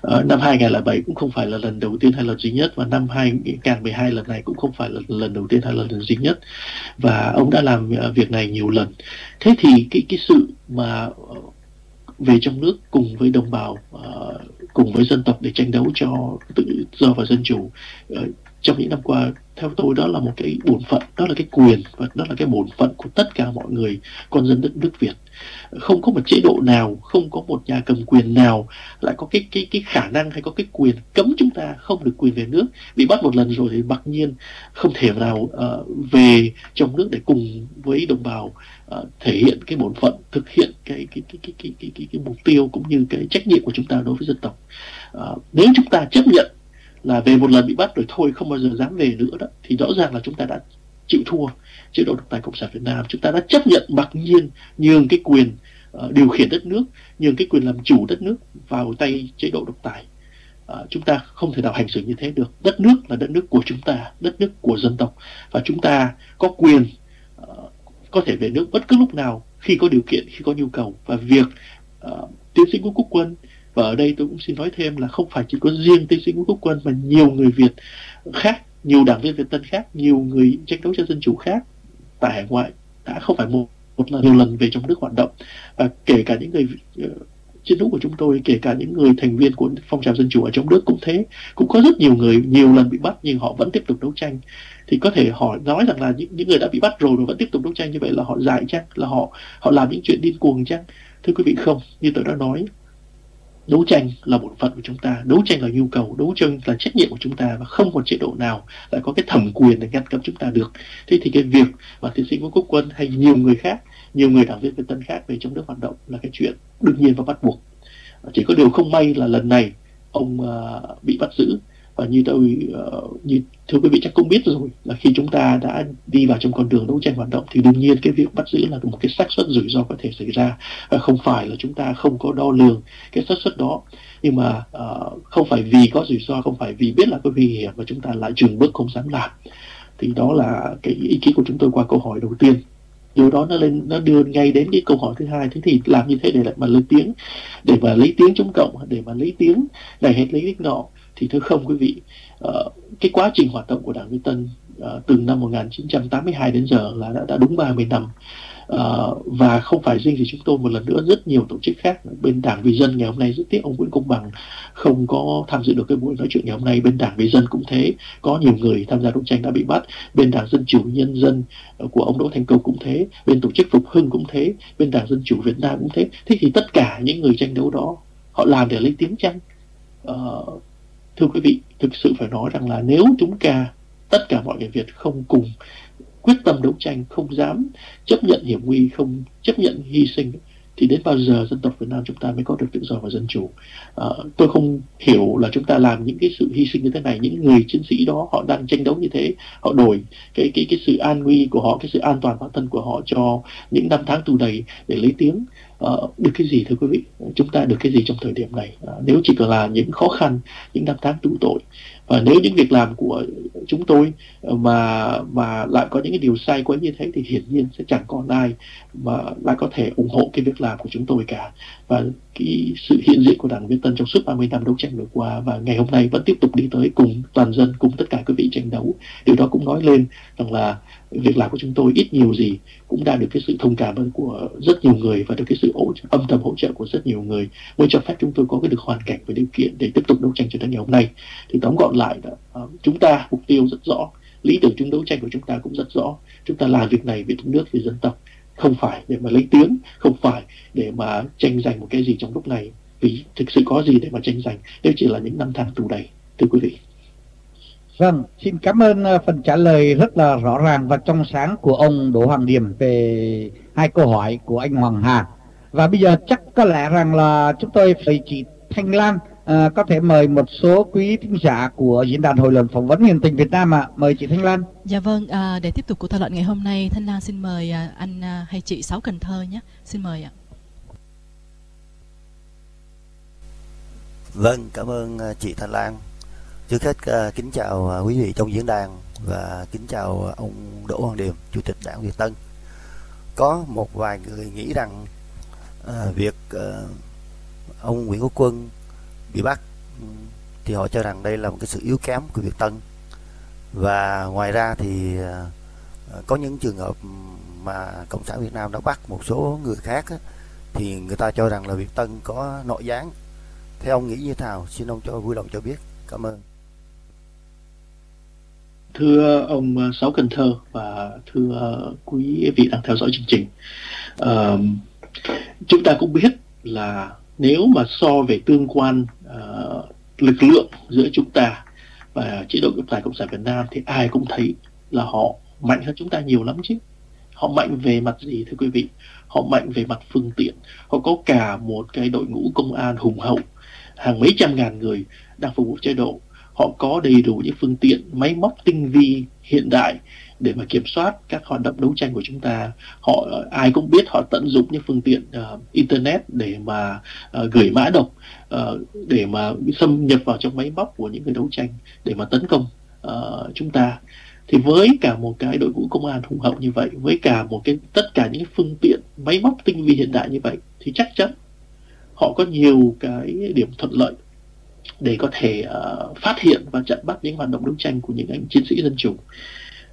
Uh, năm 2007 cũng không phải là lần đầu tiên hay lần duy nhất và năm 2012 lần này cũng không phải là lần đầu tiên hay là lần duy nhất. Và ông đã làm uh, việc này nhiều lần. Thế thì cái cái sự mà uh, về trong nước cùng với đồng bào uh, cùng với dân tộc để tranh đấu cho tự do và dân chủ uh, trong những năm qua theo tôi đó là một cái bổn phận đó là cái quyền và đó là cái bổn phận của tất cả mọi người con dân đất nước Việt. Không có một chế độ nào không có một nhà cầm quyền nào lại có cái cái cái khả năng hay có cái quyền cấm chúng ta không được quyền về nước. Bị bắt một lần rồi thì mặc nhiên không thể nào uh, về trong nước để cùng với đồng bào uh, thể hiện cái bổn phận thực hiện cái cái cái cái cái cái, cái, cái mục tiêu cũng như cái trách nhiệm của chúng ta đối với dân tộc. Uh, nếu chúng ta chấp nhận là về một lần bị bắt rồi thôi không bao giờ dám về nữa đó. Thì rõ ràng là chúng ta đã chịu thua chế độ độc tài cộng sản Việt Nam. Chúng ta đã chấp nhận mặc nhiên nhường cái quyền uh, điều khiển đất nước nhường cái quyền làm chủ đất nước vào tay chế độ độc tài. Uh, chúng ta không thể nào hành xử như thế được. Đất nước là đất nước của chúng ta đất nước của dân tộc. Và chúng ta có quyền uh, có thể về nước bất cứ lúc nào khi có điều kiện khi có nhu cầu. Và việc uh, tiến sĩ Nguyễn Quốc Quân và ở đây tôi cũng xin nói thêm là không phải chỉ có riêng tiến sĩ Nguyễn Quốc Quân mà nhiều người Việt khác nhiều đảng viên Việt Tân khác nhiều người tranh đấu cho dân chủ khác tại hải ngoại đã không phải một một lần nhiều lần về trong nước hoạt động. Và kể cả những người uh, chiến đấu của chúng tôi kể cả những người thành viên của phong trào dân chủ ở trong nước cũng thế. Cũng có rất nhiều người nhiều lần bị bắt nhưng họ vẫn tiếp tục đấu tranh. Thì có thể hỏi nói rằng là những, những người đã bị bắt rồi mà vẫn tiếp tục đấu tranh như vậy là họ dại chăng? Là họ họ làm những chuyện điên cuồng chăng? Thưa quý vị không. Như tôi đã nói đấu tranh là bổn phận của chúng ta đấu tranh là nhu cầu đấu tranh là trách nhiệm của chúng ta và không một chế độ nào lại có cái thẩm quyền để ngăn cấm chúng ta được. Thế thì cái việc mà tiến sĩ Nguyễn Quốc Quân hay nhiều người khác nhiều người đảng viên Việt Tân khác về trong nước hoạt động là cái chuyện đương nhiên và bắt buộc. Chỉ có điều không may là lần này ông uh, bị bắt giữ và như tôi uh, ờ, như thưa quý vị chắc cũng biết rồi là khi chúng ta đã đi vào trong con đường đấu tranh hoạt động thì đương nhiên cái việc bắt giữ là một cái xác suất rủi ro có thể xảy ra. Và không phải là chúng ta không có đo lường cái xác suất đó. Nhưng mà uh, không phải vì có rủi ro không phải vì biết là có nguy hiểm mà chúng ta lại trường bước không dám làm. Thì đó là cái ý kiến của chúng tôi qua câu hỏi đầu tiên. Điều đó nó lên nó đưa ngay đến cái câu hỏi thứ hai. Thế thì làm như thế để lại mà lấy tiếng. Để mà lấy tiếng chống cộng để mà lấy tiếng này hết lấy tiếng nọ thì thưa không quý vị uh, cái quá trình hoạt động của đảng Việt Tân uh, từ năm 1982 đến giờ là đã, đã đúng 30 năm. Uh, và không phải riêng gì chúng tôi một lần nữa rất nhiều tổ chức khác bên đảng vì dân ngày hôm nay rất tiếc ông Nguyễn Công Bằng không có tham dự được cái buổi nói chuyện ngày hôm nay. Bên đảng vì dân cũng thế có nhiều người tham gia đấu tranh đã bị bắt. Bên đảng dân chủ nhân dân của ông Đỗ Thành Công cũng thế bên tổ chức Phục Hưng cũng thế bên đảng dân chủ Việt Nam cũng thế. Thế thì tất cả những người tranh đấu đó họ làm để lấy tiếng chăng? Uh, thưa quý vị, thực sự phải nói rằng là nếu chúng ta, tất cả mọi người Việt không cùng quyết tâm đấu tranh, không dám chấp nhận hiểm nguy, không chấp nhận hy sinh thì đến bao giờ dân tộc Việt Nam chúng ta mới có được tự do và dân chủ? À, tôi không hiểu là chúng ta làm những cái sự hy sinh như thế này những người chiến sĩ đó họ đang tranh đấu như thế họ đổi cái cái cái sự an nguy của họ cái sự an toàn bản thân của họ cho những năm tháng tù đầy để lấy tiếng. À, được cái gì thưa quý vị? Chúng ta được cái gì trong thời điểm này? À, nếu chỉ còn là những khó khăn những năm tháng tù tội và nếu những việc làm của chúng tôi mà mà lại có những cái điều sai quá như thế thì hiển nhiên sẽ chẳng còn ai mà lại có thể ủng hộ cái việc làm của chúng tôi cả. Và cái sự hiện diện của đảng Việt Tân trong suốt 30 năm đấu tranh vừa qua và ngày hôm nay vẫn tiếp tục đi tới cùng toàn dân cùng tất cả quý vị tranh đấu. Điều đó cũng nói lên rằng là việc làm của chúng tôi ít nhiều gì cũng đã được cái sự thông cảm của rất nhiều người và được cái sự hỗ trợ, âm thầm hỗ trợ của rất nhiều người. Mới cho phép chúng tôi có cái được hoàn cảnh và điều kiện để tiếp tục đấu tranh cho đến ngày hôm nay. Thì tóm gọn lại đó, ờ, chúng ta mục tiêu rất rõ lý tưởng chúng đấu tranh của chúng ta cũng rất rõ. Chúng ta làm việc này vì đất nước vì dân tộc không phải để mà lấy tiếng không phải để mà tranh giành một cái gì trong lúc này. Vì thực sự có gì để mà tranh giành nếu chỉ là những năm tháng tù đầy thưa quý vị. Vâng, xin cảm ơn ờ, phần trả lời rất là rõ ràng và trong sáng của ông Đỗ Hoàng Điểm về hai câu hỏi của anh Hoàng Hà. Và bây giờ chắc có lẽ rằng là chúng tôi phải chị Thanh Lan à, có thể mời một số quý thính giả của diễn đàn hội luận phỏng vấn hiện tình Việt Nam ạ. À. Mời chị Thanh Lan. Dạ vâng, à, để tiếp tục cuộc thảo luận ngày hôm nay, Thanh Lan xin mời à, anh à, hay chị Sáu Cần Thơ nhé. Xin mời ạ. Vâng, cảm ơn chị Thanh Lan Trước hết uh, kính chào uh, quý vị trong diễn đàn và kính chào ông Đỗ Hoàng Điềm, Chủ tịch Đảng Việt Tân. Có một vài người nghĩ rằng uh, việc uh, ông Nguyễn Quốc Quân bị bắt ừ, thì họ cho rằng đây là một cái sự yếu kém của Việt Tân và ngoài ra thì uh, có những trường hợp mà Cộng sản Việt Nam đã bắt một số người khác á, thì người ta cho rằng là Việt Tân có nội gián. Theo ông nghĩ như thế nào? Xin ông cho vui lòng cho biết. Cảm ơn thưa ông ờ, Sáu Cần Thơ và thưa quý vị đang theo dõi chương trình. Uh, chúng ta cũng biết là nếu mà so về tương quan uh, lực lượng giữa chúng ta và chế độ cộng tài cộng sản Việt Nam thì ai cũng thấy là họ mạnh hơn chúng ta nhiều lắm chứ. Họ mạnh về mặt gì thưa quý vị? Họ mạnh về mặt phương tiện. Họ có cả một cái đội ngũ công an hùng hậu hàng mấy trăm ngàn người đang phục vụ chế độ họ có đầy đủ những phương tiện máy móc tinh vi hiện đại để mà kiểm soát các hoạt động đấu tranh của chúng ta. Họ ai cũng biết họ tận dụng những phương tiện uh, internet để mà uh, gửi mã độc uh, để mà xâm nhập vào trong máy móc của những người đấu tranh để mà tấn công uh, chúng ta. Thì với cả một cái đội ngũ công an hùng hậu như vậy với cả một cái tất cả những phương tiện máy móc tinh vi hiện đại như vậy thì chắc chắn họ có nhiều cái điểm thuận lợi để có thể uh, phát hiện và chặn bắt những hoạt động đấu tranh của những anh chiến sĩ dân chủ.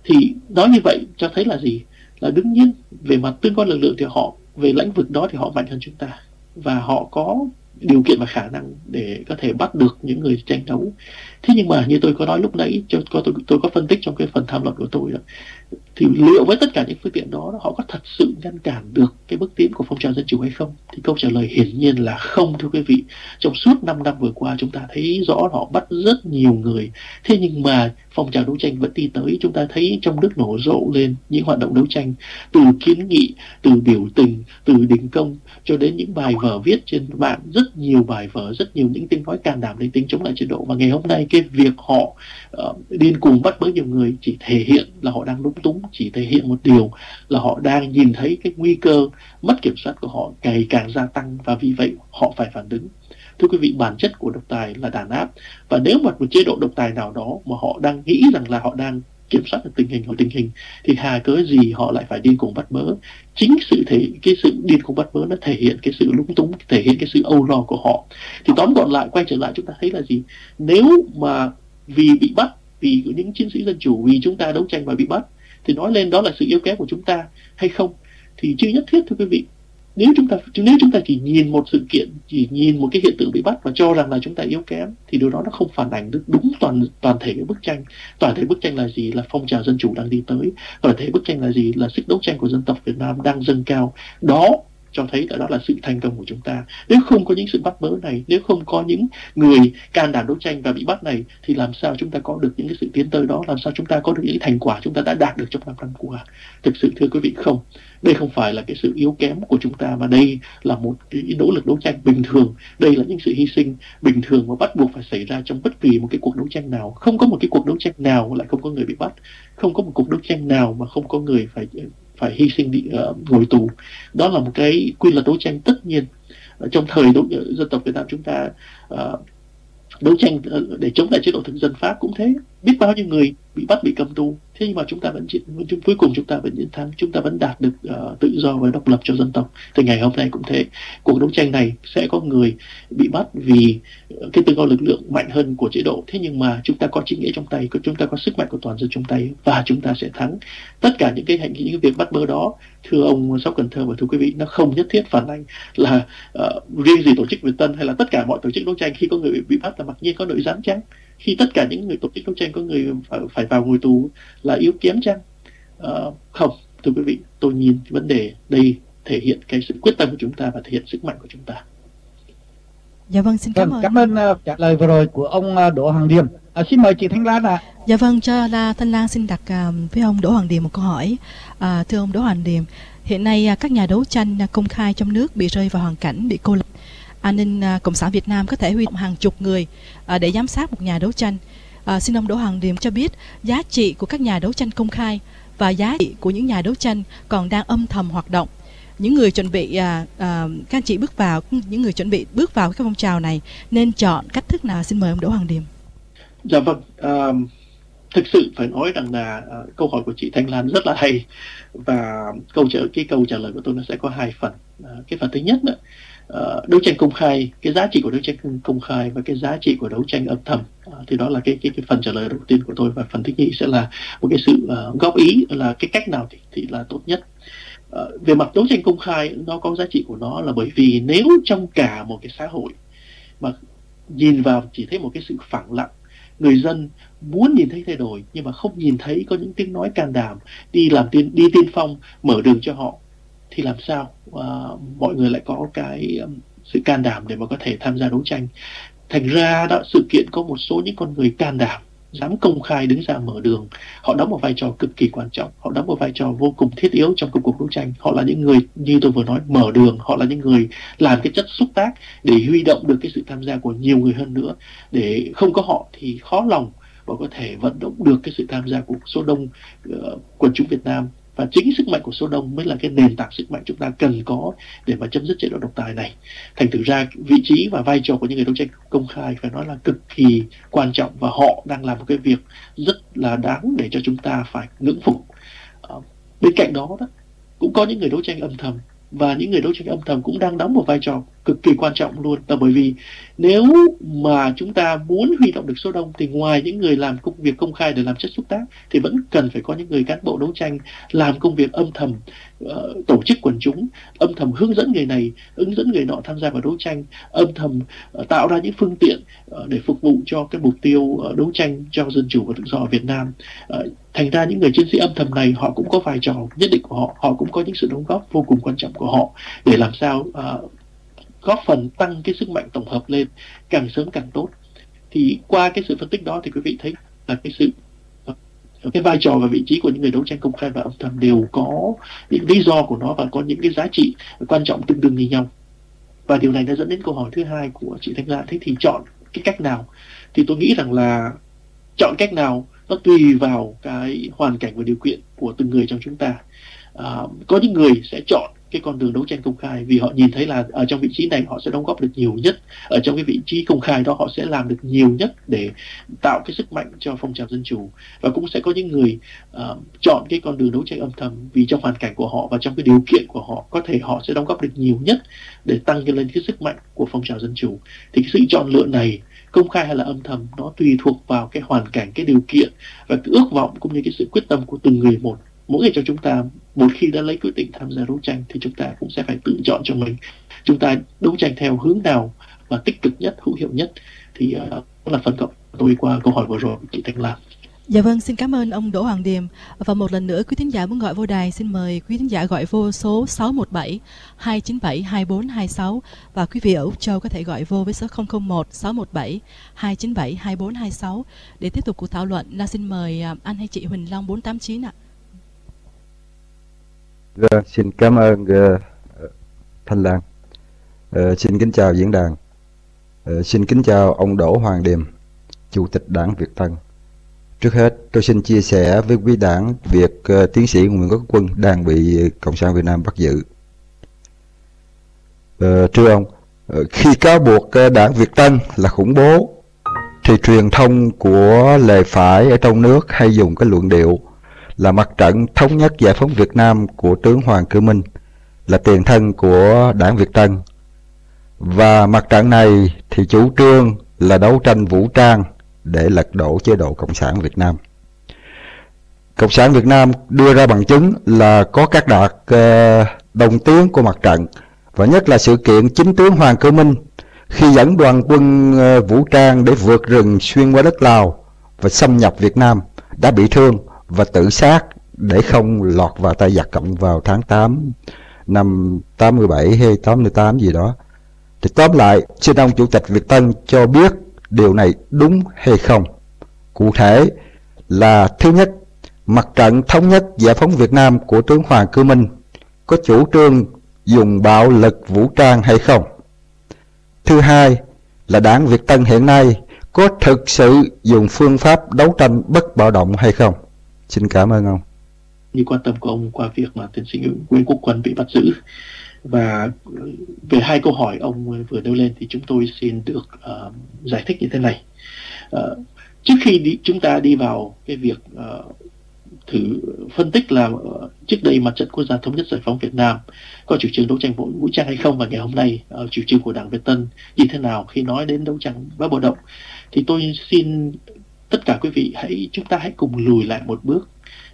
Thì nói như vậy cho thấy là gì? Là đương nhiên về mặt tương quan lực lượng thì họ về lĩnh vực đó thì họ mạnh hơn chúng ta và họ có điều kiện và khả năng để có thể bắt được những người tranh đấu. Thế nhưng mà như tôi có nói lúc nãy cho có tôi, tôi có phân tích trong cái phần tham luận của tôi đó, thì liệu với tất cả những phương tiện đó họ có thật sự ngăn cản được cái bước tiến của phong trào dân chủ hay không? Thì câu trả lời hiển nhiên là không thưa quý vị. Trong suốt 5 năm vừa qua chúng ta thấy rõ họ bắt rất nhiều người. Thế nhưng mà phong trào đấu tranh vẫn đi tới. Chúng ta thấy trong nước nổ rộ lên những hoạt động đấu tranh từ kiến nghị từ biểu tình từ đình công cho đến những bài vở viết trên mạng rất nhiều bài vở rất nhiều những tiếng nói can đảm lên tiếng chống lại chế độ. Và ngày hôm nay cái việc họ uh, điên cuồng bắt bớ nhiều người chỉ thể hiện là họ đang lúng túng chỉ thể hiện một điều là họ đang nhìn thấy cái nguy cơ mất kiểm soát của họ ngày càng gia tăng và vì vậy họ phải phản ứng. Thưa quý vị, bản chất của độc tài là đàn áp và nếu mà một chế độ độc tài nào đó mà họ đang nghĩ rằng là họ đang kiểm soát được tình hình hoặc tình hình thì hà cớ gì họ lại phải điên cuồng bắt bớ? Chính sự thể, cái sự điên cuồng bắt bớ nó thể hiện cái sự lúng túng, thể hiện cái sự âu lo của họ. Thì tóm gọn lại, quay trở lại chúng ta thấy là gì? Nếu mà vì bị bắt, vì những chiến sĩ dân chủ, vì chúng ta đấu tranh và bị bắt thì nói lên đó là sự yếu kém của chúng ta hay không? Thì chưa nhất thiết, thưa quý vị, nếu chúng ta, nếu chúng ta chỉ nhìn một sự kiện, chỉ nhìn một cái hiện tượng bị bắt và cho rằng là chúng ta yếu kém, thì điều đó nó không phản ảnh được đúng toàn toàn thể cái bức tranh. Toàn thể bức tranh là gì? Là phong trào dân chủ đang đi tới. Toàn thể bức tranh là gì? Là sức đấu tranh của dân tộc Việt Nam đang dâng cao. Đó cho thấy là đó là sự thành công của chúng ta. Nếu không có những sự bắt bớ này, nếu không có những người can đảm đấu tranh và bị bắt này, thì làm sao chúng ta có được những cái sự tiến tới đó? Làm sao chúng ta có được những thành quả chúng ta đã đạt được trong năm năm qua? Thực sự, thưa quý vị, không. Đây không phải là cái sự yếu kém của chúng ta, mà đây là một cái nỗ lực đấu tranh bình thường. Đây là những sự hy sinh bình thường mà bắt buộc phải xảy ra trong bất kỳ một cái cuộc đấu tranh nào. Không có một cái cuộc đấu tranh nào lại không có người bị bắt. Không có một cuộc đấu tranh nào mà không có người phải phải hy sinh đi uh, ngồi tù. Đó là một cái quy luật đấu tranh tất nhiên ờ, trong thời đấu, dân tộc Việt Nam chúng ta uh, đấu tranh để chống lại chế độ thực dân Pháp cũng thế. Biết bao nhiêu người bị bắt bị cầm tù thế nhưng mà chúng ta vẫn chiến cuối cùng chúng ta vẫn chiến thắng chúng ta vẫn đạt được uh, tự do và độc lập cho dân tộc. Từ ngày hôm nay cũng thế. Cuộc đấu tranh này sẽ có người bị bắt vì ờ, cái tự do lực lượng mạnh hơn của chế độ. Thế nhưng mà chúng ta có chính nghĩa trong tay chúng ta có sức mạnh của toàn dân trong tay và chúng ta sẽ thắng. Tất cả những cái hành những cái việc bắt bớ đó thưa ông Sóc Cần Thơ và thưa quý vị nó không nhất thiết phản ánh là uh, riêng gì tổ chức Việt Tân hay là tất cả mọi tổ chức đấu tranh khi có người bị, bị bắt là mặc nhiên có nội gián chăng? Khi tất cả những người tổ chức đấu tranh có người phải, phải vào ngồi tù là yếu kém chăng uh, không thưa quý vị tôi nhìn vấn đề đây thể hiện cái sự quyết tâm của chúng ta và thể hiện sức mạnh của chúng ta Dạ vâng, xin cảm vâng, ơn. Cảm ơn uh, trả lời vừa rồi của ông uh, Đỗ Hoàng Điềm. À, xin mời chị Thanh Lan ạ. À. Dạ vâng, cho là Thanh Lan xin đặt uh, với ông Đỗ Hoàng Điềm một câu hỏi. À, thưa ông Đỗ Hoàng Điềm, hiện nay uh, các nhà đấu tranh uh, công khai trong nước bị rơi vào hoàn cảnh bị cô lập. An ninh à, Cộng sản Việt Nam có thể huy động hàng chục người à, để giám sát một nhà đấu tranh. À, xin ông Đỗ Hoàng Điềm cho biết giá trị của các nhà đấu tranh công khai và giá trị của những nhà đấu tranh còn đang âm thầm hoạt động. Những người chuẩn bị à, à, các anh chị bước vào những người chuẩn bị bước vào cái phong trào này nên chọn cách thức nào? Xin mời ông Đỗ Hoàng Điềm dạ vâng à, thực sự phải nói rằng là à, câu hỏi của chị Thanh Lan rất là hay và câu trả cái câu trả lời của tôi nó sẽ có hai phần. À, cái phần thứ nhất đó, uh, đấu tranh công khai cái giá trị của đấu tranh công khai và cái giá trị của đấu tranh âm thầm. Uh, thì đó là cái, cái cái phần trả lời đầu tiên của tôi và phần thứ nhì sẽ là một cái sự uh, góp ý là cái cách nào thì thì là tốt nhất. Uh, về mặt đấu tranh công khai nó có giá trị của nó là bởi vì nếu trong cả một cái xã hội mà nhìn vào chỉ thấy một cái sự phẳng lặng người dân muốn nhìn thấy thay đổi nhưng mà không nhìn thấy có những tiếng nói can đảm đi làm tiên đi tiên phong mở đường cho họ thì làm sao? Uh, mọi người lại có cái um, sự can đảm để mà có thể tham gia đấu tranh. Thành ra đó sự kiện có một số những con người can đảm dám công khai đứng ra mở đường. Họ đóng một vai trò cực kỳ quan trọng họ đóng một vai trò vô cùng thiết yếu trong công cuộc đấu tranh. Họ là những người như tôi vừa nói mở đường họ là những người làm cái chất xúc tác để huy động được cái sự tham gia của nhiều người hơn nữa. Để không có họ thì khó lòng và có thể vận động được cái sự tham gia của số đông uh, quần chúng Việt Nam và chính sức mạnh của số đông mới là cái nền tảng sức mạnh chúng ta cần có để mà chấm dứt chế độ độc tài này. Thành thử ra vị trí và vai trò của những người đấu tranh công khai phải nói là cực kỳ quan trọng và họ đang làm một cái việc rất là đáng để cho chúng ta phải ngưỡng phục. À, bên cạnh đó, đó cũng có những người đấu tranh âm thầm và những người đấu tranh âm thầm cũng đang đóng một vai trò cực kỳ quan trọng luôn. Là bởi vì nếu mà chúng ta muốn huy động được số đông thì ngoài những người làm công việc công khai để làm chất xúc tác thì vẫn cần phải có những người cán bộ đấu tranh làm công việc âm thầm uh, tổ chức quần chúng âm thầm hướng dẫn người này hướng dẫn người nọ tham gia vào đấu tranh âm thầm uh, tạo ra những phương tiện uh, để phục vụ cho cái mục tiêu uh, đấu tranh cho dân chủ và tự do ở Việt Nam. Uh, thành ra những người chiến sĩ âm thầm này họ cũng có vai trò nhất định của họ họ cũng có những sự đóng góp vô cùng quan trọng của họ để làm sao uh, góp phần tăng cái sức mạnh tổng hợp lên càng sớm càng tốt. Thì qua cái sự phân tích đó thì quý vị thấy là cái sự cái vai trò và vị trí của những người đấu tranh công khai và âm thầm đều có những lý do của nó và có những cái giá trị quan trọng tương đương như nhau. Và điều này đã dẫn đến câu hỏi thứ hai của chị Thanh Lan thế thì chọn cái cách nào? Thì tôi nghĩ rằng là chọn cách nào nó tùy vào cái hoàn cảnh và điều kiện của từng người trong chúng ta. À, có những người sẽ chọn cái con đường đấu tranh công khai vì họ nhìn thấy là ở trong vị trí này họ sẽ đóng góp được nhiều nhất ở trong cái vị trí công khai đó họ sẽ làm được nhiều nhất để tạo cái sức mạnh cho phong trào dân chủ. Và cũng sẽ có những người uh, chọn cái con đường đấu tranh âm thầm vì trong hoàn cảnh của họ và trong cái điều kiện của họ có thể họ sẽ đóng góp được nhiều nhất để tăng lên cái sức mạnh của phong trào dân chủ. Thì cái sự chọn lựa này công khai hay là âm thầm nó tùy thuộc vào cái hoàn cảnh cái điều kiện và cái ước vọng cũng như cái sự quyết tâm của từng người một mỗi người trong chúng ta một khi đã lấy quyết định tham gia đấu tranh thì chúng ta cũng sẽ phải tự chọn cho mình chúng ta đấu tranh theo hướng nào và tích cực nhất hữu hiệu nhất thì uh, đó là phần cộng tôi qua câu hỏi vừa rồi chị Thanh lam Dạ vâng, xin cảm ơn ông Đỗ Hoàng Điềm. Và một lần nữa quý thính giả muốn gọi vô đài xin mời quý thính giả gọi vô số 617 297 2426 và quý vị ở Úc Châu có thể gọi vô với số 001 617 297 2426 để tiếp tục cuộc thảo luận. Là xin mời ờ, anh hay chị Huỳnh Long 489 ạ. Vâng, xin cảm ơn uh, Thanh Lan. Uh, xin kính chào diễn đàn. Uh, xin kính chào ông Đỗ Hoàng Điềm, Chủ tịch Đảng Việt Tân. Trước hết, tôi xin chia sẻ với quý đảng việc uh, tiến sĩ Nguyễn Quốc Quân đang bị Cộng sản Việt Nam bắt giữ. Uh, thưa ông, uh, khi cáo buộc uh, đảng Việt Tân là khủng bố, thì truyền thông của lề phải ở trong nước hay dùng cái luận điệu là mặt trận thống nhất giải phóng Việt Nam của tướng Hoàng Cử Minh, là tiền thân của đảng Việt Tân. Và mặt trận này thì chủ trương là đấu tranh vũ trang để lật đổ chế độ Cộng sản Việt Nam. Cộng sản Việt Nam đưa ra bằng chứng là có các đạt ờ, đồng tiến của mặt trận, và nhất là sự kiện chính tướng Hoàng Cử Minh khi dẫn đoàn quân ờ, vũ trang để vượt rừng xuyên qua đất Lào và xâm nhập Việt Nam đã bị thương và tự sát để không lọt vào tay giặc cộng vào tháng 8 năm 87 hay 88 gì đó. Thì tóm lại, xin ông Chủ tịch Việt Tân cho biết điều này đúng hay không. Cụ thể là thứ nhất, mặt trận thống nhất giải phóng Việt Nam của tướng Hoàng Cư Minh có chủ trương dùng bạo lực vũ trang hay không? Thứ hai là đảng Việt Tân hiện nay có thực sự dùng phương pháp đấu tranh bất bạo động hay không? Xin cảm ơn ông. Như quan tâm của ông qua việc mà tiến sĩ Nguyễn Quốc Quân bị bắt giữ và về hai câu hỏi ông vừa nêu lên thì chúng tôi xin được uh, giải thích như thế này. Uh, trước khi đi, chúng ta đi vào cái việc uh, thử phân tích là uh, trước đây mặt trận quốc gia thống nhất giải phóng Việt Nam có chủ trương đấu tranh vũ, vũ trang hay không và ngày hôm nay uh, chủ trương của Đảng Việt Tân như thế nào khi nói đến đấu tranh bác bộ động thì tôi xin tất cả quý vị hãy, chúng ta hãy cùng lùi lại một bước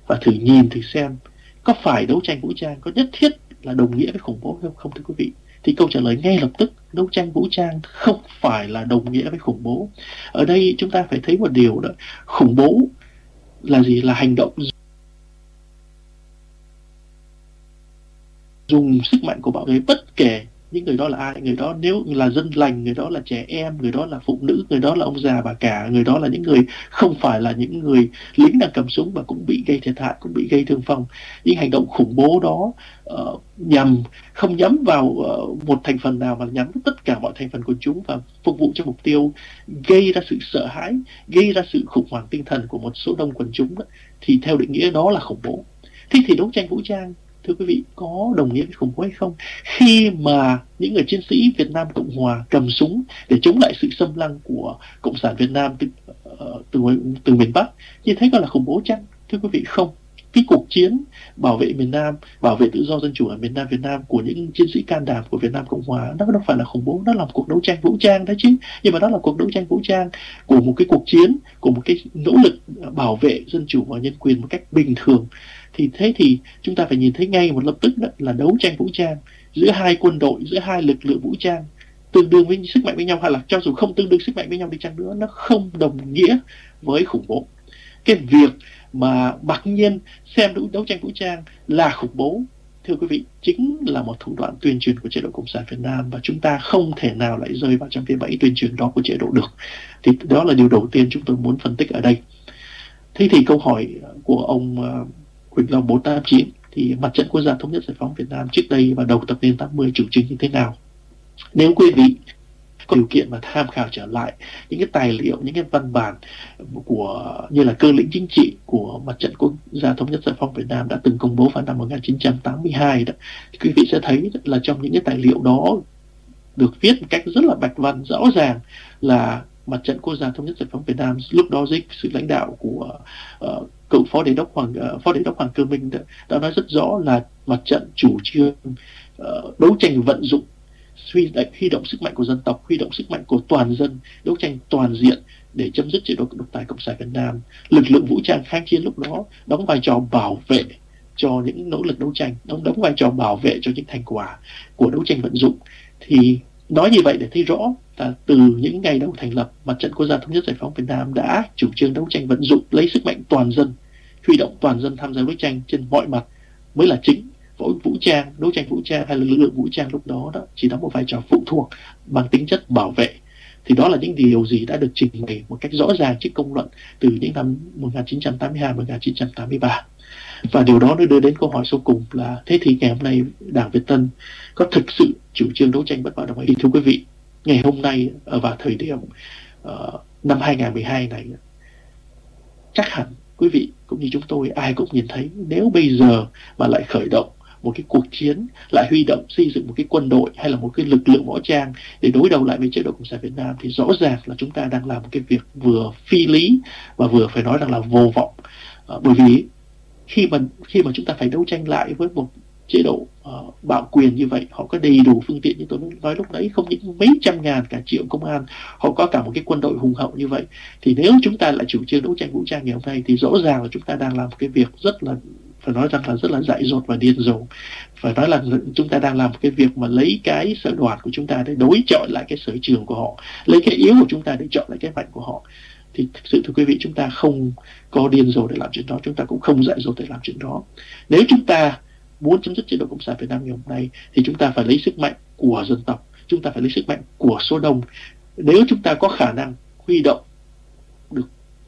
và thử nhìn thử xem có phải đấu tranh vũ trang có nhất thiết là đồng nghĩa với khủng bố không không, thưa quý vị? Thì câu trả lời ngay lập tức, đấu tranh vũ trang không phải là đồng nghĩa với khủng bố. Ở đây chúng ta phải thấy một điều đó, khủng bố là gì? Là hành động dùng sức mạnh của bạo lực bất kể những người đó là ai? Người đó nếu là dân lành người đó là trẻ em người đó là phụ nữ người đó là ông già bà cả người đó là những người không phải là những người lính đang cầm súng và cũng bị gây thiệt hại cũng bị gây thương vong. Những hành động khủng bố đó uh, nhằm không nhắm vào uh, một thành phần nào mà nhắm tất cả mọi thành phần của chúng và phục vụ cho mục tiêu gây ra sự sợ hãi gây ra sự khủng hoảng tinh thần của một số đông quần chúng đó, thì theo định nghĩa đó là khủng bố. Thế thì đấu tranh vũ trang thưa quý vị có đồng nghĩa với khủng bố hay không? Khi mà những người chiến sĩ Việt Nam Cộng Hòa cầm súng để chống lại sự xâm lăng của Cộng sản Việt Nam từ ờ, từ, từ miền Bắc như thế gọi là khủng bố chăng? Thưa quý vị không. Cái cuộc chiến bảo vệ miền Nam, bảo vệ tự do dân chủ ở miền Nam Việt Nam của những chiến sĩ can đảm của Việt Nam Cộng Hòa nó đâu phải là khủng bố, nó là một cuộc đấu tranh vũ trang đấy chứ. Nhưng mà đó là cuộc đấu tranh vũ trang của một cái cuộc chiến, của một cái nỗ lực bảo vệ dân chủ và nhân quyền một cách bình thường thì thế thì chúng ta phải nhìn thấy ngay một lập tức đó là đấu tranh vũ trang giữa hai quân đội giữa hai lực lượng vũ trang tương đương với sức mạnh với nhau hay là cho dù không tương đương sức mạnh với nhau đi chăng nữa nó không đồng nghĩa với khủng bố. Cái việc mà mặc nhiên xem đấu, đấu tranh vũ trang là khủng bố thưa quý vị chính là một thủ đoạn tuyên truyền của chế độ cộng sản Việt Nam và chúng ta không thể nào lại rơi vào trong cái bẫy tuyên truyền đó của chế độ được. Thì đó là điều đầu tiên chúng tôi muốn phân tích ở đây. Thế thì câu hỏi của ông uh, Quỳnh Long 489 thì mặt trận quốc gia thống nhất giải phóng Việt Nam trước đây và đầu thập niên 80 chủ trương như thế nào? Nếu quý vị có điều kiện mà tham khảo trở lại những cái tài liệu những cái văn bản của như là cơ lĩnh chính trị của mặt trận quốc gia thống nhất giải phóng Việt Nam đã từng công bố vào năm 1982 đó thì quý vị sẽ thấy là trong những cái tài liệu đó được viết một cách rất là bạch văn rõ ràng là mặt trận quốc gia thống nhất giải phóng Việt Nam lúc đó dưới sự lãnh đạo của uh, cựu phó đế đốc hoàng uh, phó đế đốc hoàng cơ minh đã, đã nói rất rõ là mặt trận chủ trương uh, đấu tranh vận dụng huy, huy động sức mạnh của dân tộc huy động sức mạnh của toàn dân đấu tranh toàn diện để chấm dứt chế độ độc tài cộng sản Việt Nam. Lực lượng vũ trang kháng chiến lúc đó đóng vai trò bảo vệ cho những nỗ lực đấu tranh đóng đóng vai trò bảo vệ cho những thành quả của đấu tranh vận dụng. Thì nói như vậy để thấy rõ là từ những ngày đầu thành lập, mặt trận quốc gia thống nhất giải phóng Việt Nam đã chủ trương đấu tranh vận dụng, lấy sức mạnh toàn dân, huy động toàn dân tham gia đấu tranh trên mọi mặt, mới là chính. Võ vũ trang, đấu tranh vũ trang hay là lực lượng vũ trang lúc đó đó chỉ đóng một vai trò phụ thuộc bằng tính chất bảo vệ. Thì đó là những điều gì đã được trình bày một cách rõ ràng trước công luận từ những năm 1982 1983 và điều đó nó đưa đến câu hỏi sau cùng là thế thì ngày hôm nay đảng Việt Tân có thực sự chủ trương đấu tranh bất bạo động hay thưa quý vị ngày hôm nay ở vào thời điểm ờ, năm 2012 này chắc hẳn quý vị cũng như chúng tôi ai cũng nhìn thấy nếu bây giờ mà lại khởi động một cái cuộc chiến lại huy động xây dựng một cái quân đội hay là một cái lực lượng võ trang để đối đầu lại với chế độ cộng sản Việt Nam thì rõ ràng là chúng ta đang làm một cái việc vừa phi lý và vừa phải nói rằng là vô vọng. À, bởi vì khi mà khi mà chúng ta phải đấu tranh lại với một chế độ ờ, uh, bạo quyền như vậy họ có đầy đủ phương tiện như tôi nói lúc nãy không những mấy trăm ngàn cả triệu công an họ có cả một cái quân đội hùng hậu như vậy. Thì nếu chúng ta lại chủ trương đấu tranh vũ trang ngày hôm nay thì rõ ràng là chúng ta đang làm một cái việc rất là phải nói rằng là rất là dại dột và điên rồ. Phải nói là chúng ta đang làm một cái việc mà lấy cái sở đoạt của chúng ta để đối chọi lại cái sở trường của họ lấy cái yếu của chúng ta để chọn lại cái mạnh của họ. Thì thực sự thưa quý vị chúng ta không có điên rồ để làm chuyện đó chúng ta cũng không dại dột để làm chuyện đó. Nếu chúng ta muốn chấm dứt chế độ cộng sản Việt Nam ngày hôm nay thì chúng ta phải lấy sức mạnh của dân tộc, chúng ta phải lấy sức mạnh của số đông. Nếu chúng ta có khả năng huy động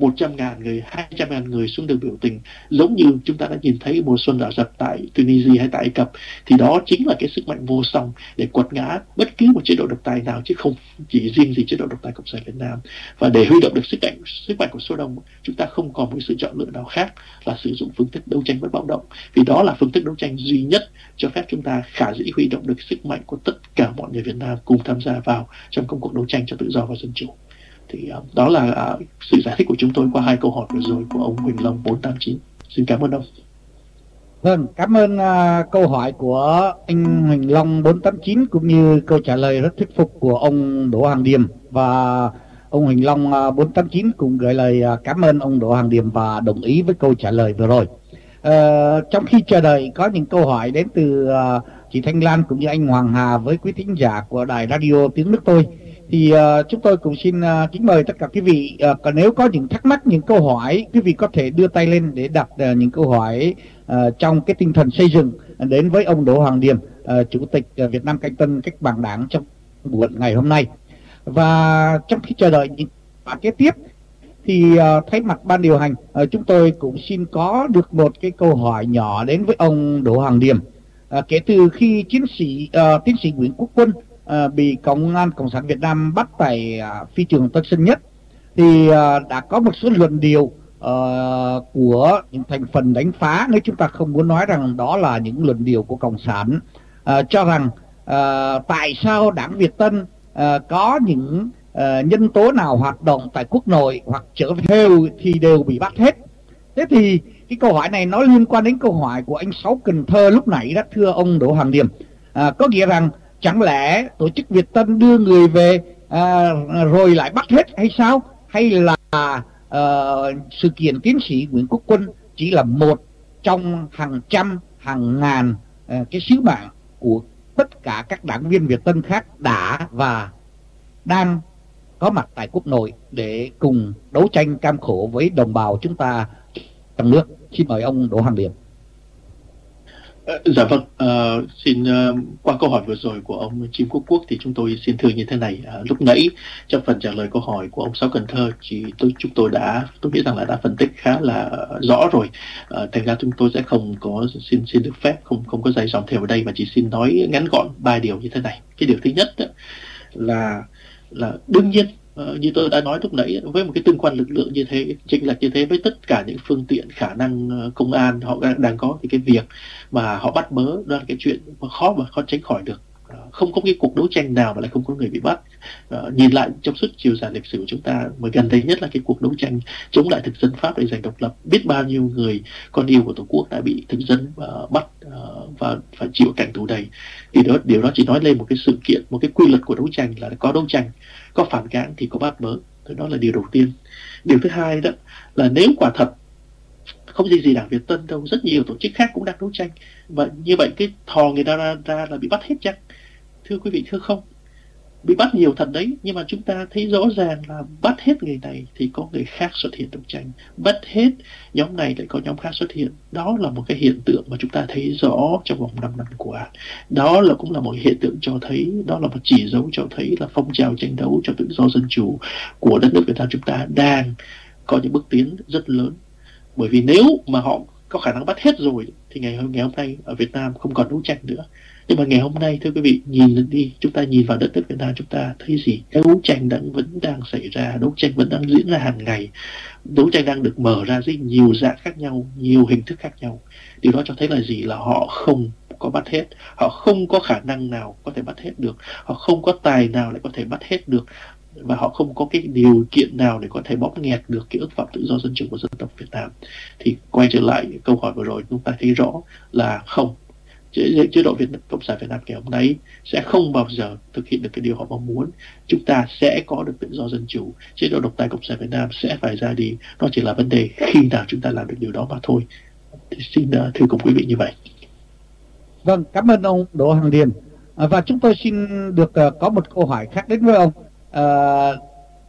100.000 người, 200.000 người xuống đường biểu tình. Giống như chúng ta đã nhìn thấy mùa xuân đảo dập tại Tunisia hay tại Ai Cập thì đó chính là cái sức mạnh vô song để quật ngã bất cứ một chế độ độc tài nào chứ không chỉ riêng gì chế độ độc tài cộng sản Việt Nam. Và để huy động được sức mạnh sức mạnh của số đông chúng ta không còn một sự chọn lựa nào khác là sử dụng phương thức đấu tranh bất bạo động. Vì đó là phương thức đấu tranh duy nhất cho phép chúng ta khả dĩ huy động được sức mạnh của tất cả mọi người Việt Nam cùng tham gia vào trong công cuộc đấu tranh cho tự do và dân chủ thì uh, đó là uh, sự giải thích của chúng tôi qua hai câu hỏi vừa rồi của ông Huỳnh Long 489 xin cảm ơn ông. Vâng, cảm ơn uh, câu hỏi của anh Huỳnh Long 489 cũng như câu trả lời rất thuyết phục của ông Đỗ Hoàng Điềm. Và ông Huỳnh Long uh, 489 cũng gửi lời uh, cảm ơn ông Đỗ Hoàng Điềm và đồng ý với câu trả lời vừa rồi. Uh, trong khi chờ đợi có những câu hỏi đến từ uh, chị Thanh Lan cũng như anh Hoàng Hà với quý thính giả của đài radio tiếng nước tôi thì uh, chúng tôi cũng xin uh, kính mời tất cả quý vị ờ, uh, còn nếu có những thắc mắc những câu hỏi quý vị có thể đưa tay lên để đặt uh, những câu hỏi uh, trong cái tinh thần xây dựng đến với ông Đỗ Hoàng Điềm, uh, chủ tịch uh, Việt Nam Canh Tân cách mạng đảng trong buổi ngày hôm nay và trong khi chờ đợi những và kế tiếp thì uh, thay mặt ban điều hành uh, chúng tôi cũng xin có được một cái câu hỏi nhỏ đến với ông Đỗ Hoàng Điềm. uh, kể từ khi chiến sĩ uh, tiến sĩ Nguyễn Quốc Quân Ờ, bị công an cộng sản Việt Nam bắt tại uh, à, phi trường Tân Sơn Nhất thì uh, đã có một số luận điều uh, ờ, của những thành phần đánh phá nếu chúng ta không muốn nói rằng đó là những luận điều của cộng sản uh, cho rằng uh, tại sao đảng Việt Tân uh, có những uh, nhân tố nào hoạt động tại quốc nội hoặc trở về thì đều bị bắt hết? Thế thì cái câu hỏi này nó liên quan đến câu hỏi của anh Sáu Cần Thơ lúc nãy đó thưa ông Đỗ Hoàng Điểm à, có nghĩa rằng chẳng lẽ tổ chức Việt Tân đưa người về à, rồi lại bắt hết hay sao hay là à, sự kiện tiến sĩ Nguyễn Quốc Quân chỉ là một trong hàng trăm hàng ngàn à, cái sứ mạng của tất cả các đảng viên Việt Tân khác đã và đang có mặt tại quốc nội để cùng đấu tranh cam khổ với đồng bào chúng ta trong nước. Xin mời ông Đỗ Hoàng điệp Ờ, dạ vâng, à, xin uh, qua câu hỏi vừa rồi của ông Chim Quốc Quốc thì chúng tôi xin thưa như thế này. À, lúc nãy trong phần trả lời câu hỏi của ông Sáu Cần Thơ thì tôi chúng tôi đã tôi nghĩ rằng là đã phân tích khá là rõ rồi. À, thành ra chúng tôi sẽ không có xin xin được phép không không có dày dòng theo ở đây mà chỉ xin nói ngắn gọn ba điều như thế này. Cái điều thứ nhất đó, là là đương nhiên Uh, như tôi đã nói lúc nãy với một cái tương quan lực lượng như thế chênh lệch như thế với tất cả những phương tiện khả năng ờ, công an họ đang, đang có thì cái việc mà họ bắt bớ đó là cái chuyện mà khó mà khó tránh khỏi được không có cái cuộc đấu tranh nào mà lại không có người bị bắt. Uh, nhìn lại trong suốt chiều dài lịch sử của chúng ta mà gần đây nhất là cái cuộc đấu tranh chống lại thực dân pháp để giành độc lập biết bao nhiêu người con yêu của tổ quốc đã bị thực dân uh, bắt uh, và phải chịu cảnh tù đầy. Thì đó điều đó chỉ nói lên một cái sự kiện một cái quy luật của đấu tranh là có đấu tranh có phản kháng thì có bắt bớ đó là điều đầu tiên. Điều thứ hai đó là nếu quả thật không gì gì đảng Việt Tân đâu rất nhiều tổ chức khác cũng đang đấu tranh. Và như vậy cái thò người ta ra, ra là bị bắt hết chắc thưa quý vị, thưa không? Bị bắt nhiều thật đấy, nhưng mà chúng ta thấy rõ ràng là bắt hết người này thì có người khác xuất hiện đấu tranh. Bắt hết nhóm này lại có nhóm khác xuất hiện. Đó là một cái hiện tượng mà chúng ta thấy rõ trong vòng 5 năm qua. Đó là cũng là một hiện tượng cho thấy, đó là một chỉ dấu cho thấy là phong trào tranh đấu cho tự do dân chủ của đất nước Việt Nam chúng ta đang có những bước tiến rất lớn. Bởi vì nếu mà họ có khả năng bắt hết rồi, thì ngày hôm ngày hôm nay ở Việt Nam không còn đấu tranh nữa nhưng mà ngày hôm nay, thưa quý vị, nhìn lên đi, chúng ta nhìn vào đất nước Việt Nam, chúng ta thấy gì? Đấu tranh đang, vẫn đang xảy ra, đấu tranh vẫn đang diễn ra hàng ngày. Đấu tranh đang được mở ra dưới nhiều dạng khác nhau, nhiều hình thức khác nhau. Điều đó cho thấy là gì? Là họ không có bắt hết. Họ không có khả năng nào có thể bắt hết được. Họ không có tài nào lại có thể bắt hết được. Và họ không có cái điều kiện nào để có thể bóp nghẹt được cái ước vọng tự do dân chủ của dân tộc Việt Nam. Thì quay trở lại câu hỏi vừa rồi, chúng ta thấy rõ là không chế, chế độ Việt Cộng sản Việt Nam ngày hôm nay sẽ không bao giờ thực hiện được cái điều họ mong muốn. Chúng ta sẽ có được tự do dân chủ. Chế độ độc tài Cộng sản Việt Nam sẽ phải ra đi. Nó chỉ là vấn đề khi nào chúng ta làm được điều đó mà thôi. Thì xin uh, thưa cùng quý vị như vậy. Vâng cảm ơn ông Đỗ Hằng Điền. À, và chúng tôi xin được uh, có một câu hỏi khác đến với ông. À,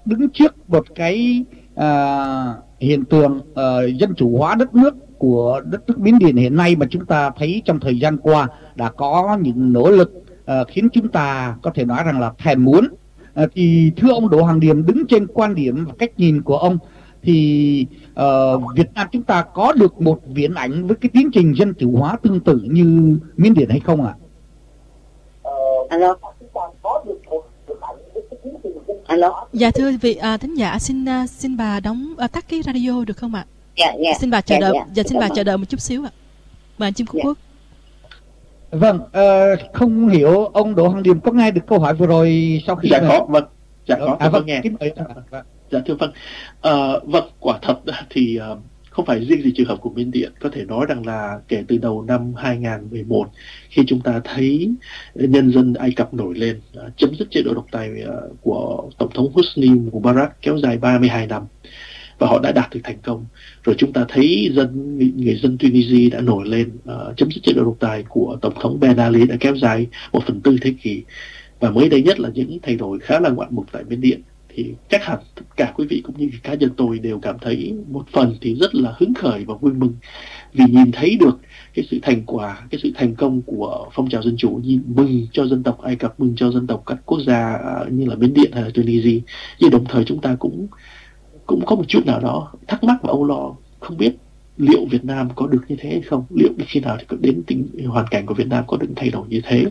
đứng trước một cái à, hiện tượng uh, dân chủ hóa đất nước của đất nước Miến Điện hiện nay mà chúng ta thấy trong thời gian qua đã có những nỗ lực uh, khiến chúng ta có thể nói rằng là thèm muốn uh, thì thưa ông Đỗ Hoàng Điểm đứng trên quan điểm và cách nhìn của ông thì uh, Việt Nam chúng ta có được một viễn ảnh với cái tiến trình dân chủ hóa tương tự như Miến Điện hay không ạ? À? Alo. Alo. Dạ thưa vị à, thính giả xin uh, xin bà đóng uh, tắt cái radio được không ạ? Dạ, dạ. Xin bà chờ dạ, đợi, dạ. dạ xin bà chờ đợi một chút xíu ạ. Mời anh Chim Quốc dạ. Quốc. Vâng, uh, không hiểu ông Đỗ Hằng Điềm có nghe được câu hỏi vừa rồi sau khi Dạ có, vâng. Dạ có, à, vâng, nghe. Kính mời. Vâng. Dạ thưa vâng. Uh, vâng, quả thật thì uh, không phải riêng gì trường hợp của Miến Điện có thể nói rằng là kể từ đầu năm 2011 khi chúng ta thấy nhân dân Ai Cập nổi lên uh, chấm dứt chế độ độc tài uh, của tổng thống Hosni Mubarak kéo dài 32 năm và họ đã đạt được thành công. Rồi chúng ta thấy dân người dân Tunisia đã nổi lên uh, chấm dứt chế độ độc tài của tổng thống Ben Ali đã kéo dài một phần tư thế kỷ. Và mới đây nhất là những thay đổi khá là ngoạn mục tại Miến Điện. Thì chắc hẳn tất cả quý vị cũng như cá nhân tôi đều cảm thấy một phần thì rất là hứng khởi và vui mừng. Vì nhìn thấy được cái sự thành quả cái sự thành công của phong trào dân chủ nhìn mừng cho dân tộc Ai Cập mừng cho dân tộc các quốc gia ờ, như là bên Điện hay là Tunisia. Nhưng đồng thời chúng ta cũng cũng có một chút nào đó thắc mắc và âu lo không biết liệu Việt Nam có được như thế hay không liệu khi nào thì đến tình hoàn cảnh của Việt Nam có được thay đổi như thế.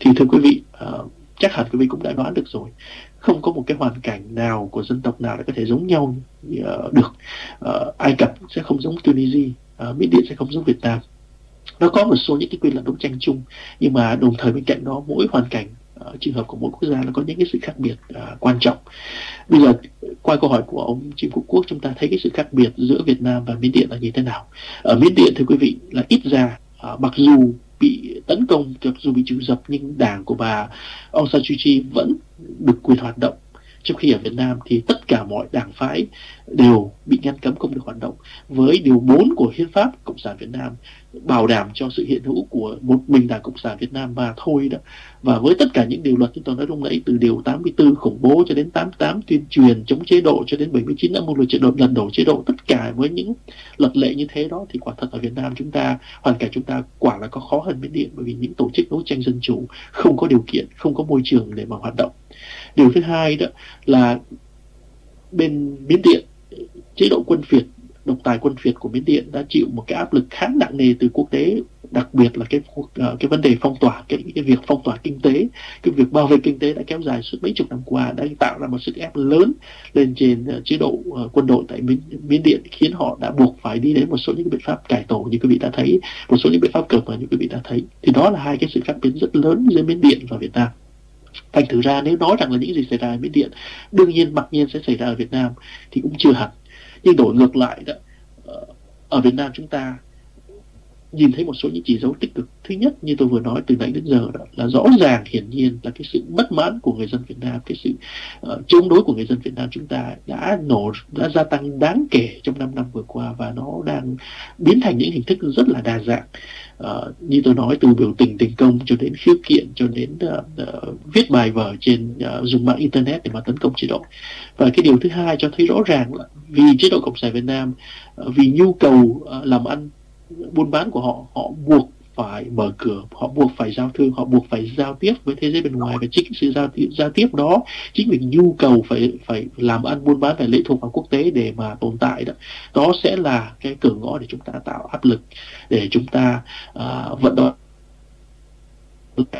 Thì thưa quý vị uh, chắc hẳn quý vị cũng đã đoán được rồi không có một cái hoàn cảnh nào của dân tộc nào để có thể giống nhau uh, được. Uh, Ai Cập sẽ không giống Tunisia uh, Mỹ Điện sẽ không giống Việt Nam. Nó có một số những cái quy luật đấu tranh chung nhưng mà đồng thời bên cạnh đó mỗi hoàn cảnh uh, trường hợp của mỗi quốc gia nó có những cái sự khác biệt uh, quan trọng. Bây giờ qua câu hỏi của ông Trịnh Quốc Quốc chúng ta thấy cái sự khác biệt giữa Việt Nam và Miến Điện là như thế nào? Ở Miến Điện thưa quý vị là ít ra uh, mặc dù bị tấn công mặc dù bị trừ dập nhưng đảng của bà Aung San Suu Kyi vẫn được quyền hoạt động trong khi ở Việt Nam thì tất cả mọi đảng phái đều bị ngăn cấm không được hoạt động. Với điều 4 của hiến pháp cộng sản Việt Nam, bảo đảm cho sự hiện hữu của một mình đảng cộng sản Việt Nam mà thôi đó. Và với tất cả những điều luật chúng tôi nói lúc nãy từ điều 84 khủng bố cho đến 88 tuyên truyền chống chế độ cho đến 79 đã một luật chế độ, lần đổ chế độ, tất cả với những luật lệ như thế đó thì quả thật ở Việt Nam chúng ta, hoàn cảnh chúng ta quả là có khó hơn Miến Điện bởi vì những tổ chức đấu tranh dân chủ không có điều kiện, không có môi trường để mà hoạt động điều thứ hai đó là bên Miến Điện chế độ quân phiệt độc tài quân phiệt của Miến Điện đã chịu một cái áp lực khá nặng nề từ quốc tế đặc biệt là cái ờ, cái vấn đề phong tỏa cái cái việc phong tỏa kinh tế cái việc bảo vệ kinh tế đã kéo dài suốt mấy chục năm qua đã tạo ra một sức ép lớn lên trên ờ, chế độ ờ, quân đội tại Miến, Miến Điện khiến họ đã buộc phải đi đến một số những biện pháp cải tổ như quý vị đã thấy một số những biện pháp cởi mở như quý vị đã thấy. Thì đó là hai cái sự khác biệt rất lớn giữa Miến Điện và Việt Nam thành thử ra nếu nói rằng là những gì xảy ra ở Miến Điện, đương nhiên mặc nhiên sẽ xảy ra ở Việt Nam thì cũng chưa hẳn. Nhưng đổi ngược lại đó ờ, ở Việt Nam chúng ta nhìn thấy một số những chỉ dấu tích cực. Thứ nhất như tôi vừa nói từ nãy đến giờ đó là rõ ràng hiển nhiên là cái sự bất mãn của người dân Việt Nam cái sự uh, chống đối của người dân Việt Nam chúng ta đã nổ đã gia tăng đáng kể trong 5 năm vừa qua và nó đang biến thành những hình thức rất là đa dạng. Uh, như tôi nói từ biểu tình đình công cho đến khiếu kiện cho đến uh, uh, viết bài vở trên uh, dùng mạng internet để mà tấn công chế độ. Và cái điều thứ hai cho thấy rõ ràng là vì chế độ cộng sản Việt Nam uh, vì nhu cầu uh, làm ăn buôn bán của họ họ buộc phải mở cửa họ buộc phải giao thương họ buộc phải giao tiếp với thế giới bên ngoài và chính sự giao tiếp giao tiếp đó chính vì nhu cầu phải phải làm ăn buôn bán phải lệ thuộc vào quốc tế để mà tồn tại đó đó sẽ là cái cửa ngõ để chúng ta tạo áp lực để chúng ta uh, vận động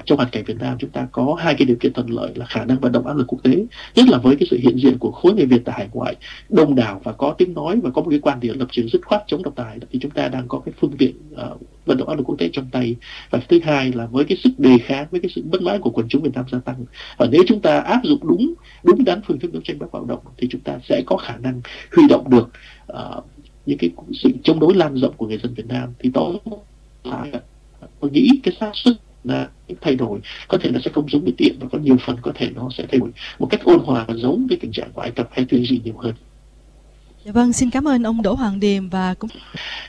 trong hoàn cảnh Việt Nam chúng ta có hai cái điều kiện thuận lợi là khả năng vận động áp lực quốc tế nhất là với cái sự hiện diện của khối người Việt tại hải ngoại đông đảo và có tiếng nói và có một cái quan điểm lập trường dứt khoát chống độc tài. Thì chúng ta đang có cái phương tiện uh, vận động áp lực quốc tế trong tay. Và thứ hai là với cái sức đề kháng với cái sự bất mãn của quần chúng Việt Nam gia tăng. Và nếu chúng ta áp dụng đúng đúng đắn phương thức đấu tranh bất bạo động thì chúng ta sẽ có khả năng huy động được uh, những cái sự chống đối lan rộng của người dân Việt Nam. Thì đó là tôi nghĩ cái xác suất là thay đổi có thể nó sẽ không giống với tiện và có nhiều phần có thể nó sẽ thay đổi một cách ôn hòa và giống với tình trạng của Ai Cập hay Tunisia nhiều hơn. Dạ vâng, xin cảm ơn ông Đỗ Hoàng Điềm và cũng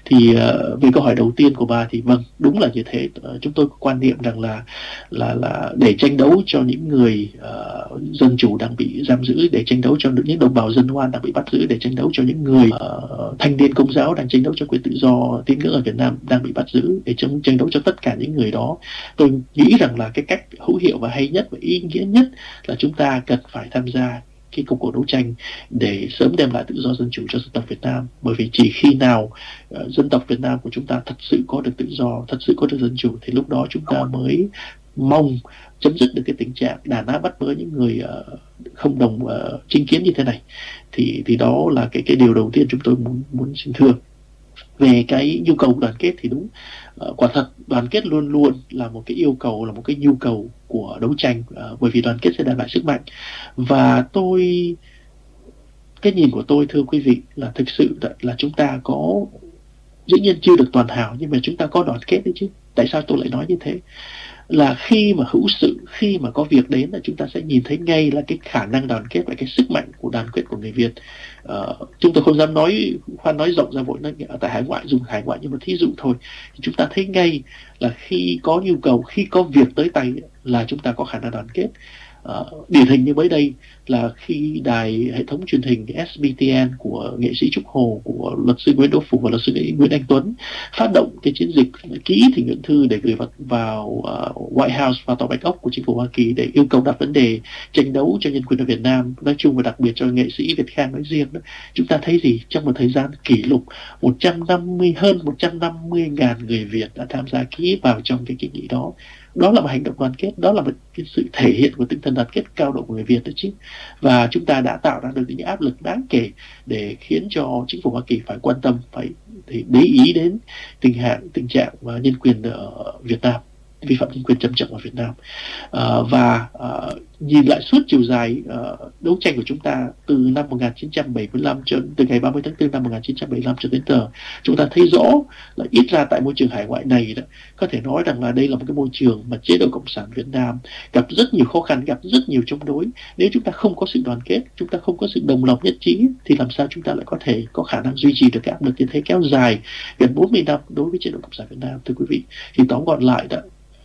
thì uh, về câu hỏi đầu tiên của bà thì vâng đúng là như thế. Uh, chúng tôi có quan niệm rằng là là là để tranh đấu cho những người uh, dân chủ đang bị giam giữ để tranh đấu cho những đồng bào dân hoan đang bị bắt giữ để tranh đấu cho những người uh, thanh niên công giáo đang tranh đấu cho quyền tự do tín ngưỡng ở Việt Nam đang bị bắt giữ để chống tranh đấu cho tất cả những người đó. Tôi nghĩ rằng là cái cách hữu hiệu và hay nhất và ý nghĩa nhất là chúng ta cần phải tham gia cái công cuộc đấu tranh để sớm đem lại tự do dân chủ cho dân tộc Việt Nam. Bởi vì chỉ khi nào uh, dân tộc Việt Nam của chúng ta thật sự có được tự do thật sự có được dân chủ thì lúc đó chúng ta mới mong chấm dứt được cái tình trạng đàn áp bắt bớ những người uh, không đồng uh, chính kiến như thế này. Thì thì đó là cái cái điều đầu tiên chúng tôi muốn muốn xin thưa. Về cái nhu cầu đoàn kết thì đúng uh, Ờ, quả thật, đoàn kết luôn luôn là một cái yêu cầu, là một cái nhu cầu của đấu tranh ờ, bởi vì đoàn kết sẽ đem lại sức mạnh. Và tôi, cái nhìn của tôi, thưa quý vị, là thực sự là chúng ta có, dĩ nhiên chưa được toàn hảo, nhưng mà chúng ta có đoàn kết đấy chứ. Tại sao tôi lại nói như thế? Là khi mà hữu sự khi mà có việc đến là chúng ta sẽ nhìn thấy ngay là cái khả năng đoàn kết và cái sức mạnh của đoàn kết của người Việt. Uh, chúng tôi không dám nói khoan nói rộng ra vội nói ở tại hải ngoại dùng hải ngoại nhưng mà thí dụ thôi. Thì chúng ta thấy ngay là khi có nhu cầu khi có việc tới tay là chúng ta có khả năng đoàn kết uh, điển hình như mới đây là khi đài hệ thống truyền hình SBTN của nghệ sĩ Trúc Hồ của luật sư Nguyễn Đỗ Phủ và luật sư Nguyễn Anh Tuấn phát động cái chiến dịch ký thì nguyện thư để gửi vào, vào uh, White House và tòa bạch ốc của chính phủ Hoa Kỳ để yêu cầu đặt vấn đề tranh đấu cho nhân quyền ở Việt Nam. Nói chung và đặc biệt cho nghệ sĩ Việt Khang nói riêng đó chúng ta thấy gì trong một thời gian kỷ lục 150 hơn 150 ngàn người Việt đã tham gia ký vào trong cái kiến nghị đó đó là một hành động đoàn kết đó là một cái sự thể hiện của tinh thần đoàn kết cao độ của người Việt đó chứ. Và chúng ta đã tạo ra được những áp lực đáng kể để khiến cho chính phủ Hoa Kỳ phải quan tâm phải để ý đến tình hạng, tình trạng và nhân quyền ở Việt Nam vi phạm nhân quyền trầm trọng ở Việt Nam. À, và à, nhìn lại suốt chiều dài à, đấu tranh của chúng ta từ năm 1975 cho từ ngày 30 tháng 4 năm 1975 cho đến giờ chúng ta thấy rõ là ít ra tại môi trường hải ngoại này đó có thể nói rằng là đây là một cái môi trường mà chế độ cộng sản Việt Nam gặp rất nhiều khó khăn gặp rất nhiều chống đối. Nếu chúng ta không có sự đoàn kết chúng ta không có sự đồng lòng nhất trí thì làm sao chúng ta lại có thể có khả năng duy trì được cái áp lực như thế kéo dài gần 40 năm đối với chế độ cộng sản Việt Nam thưa quý vị? Thì tóm gọn lại đó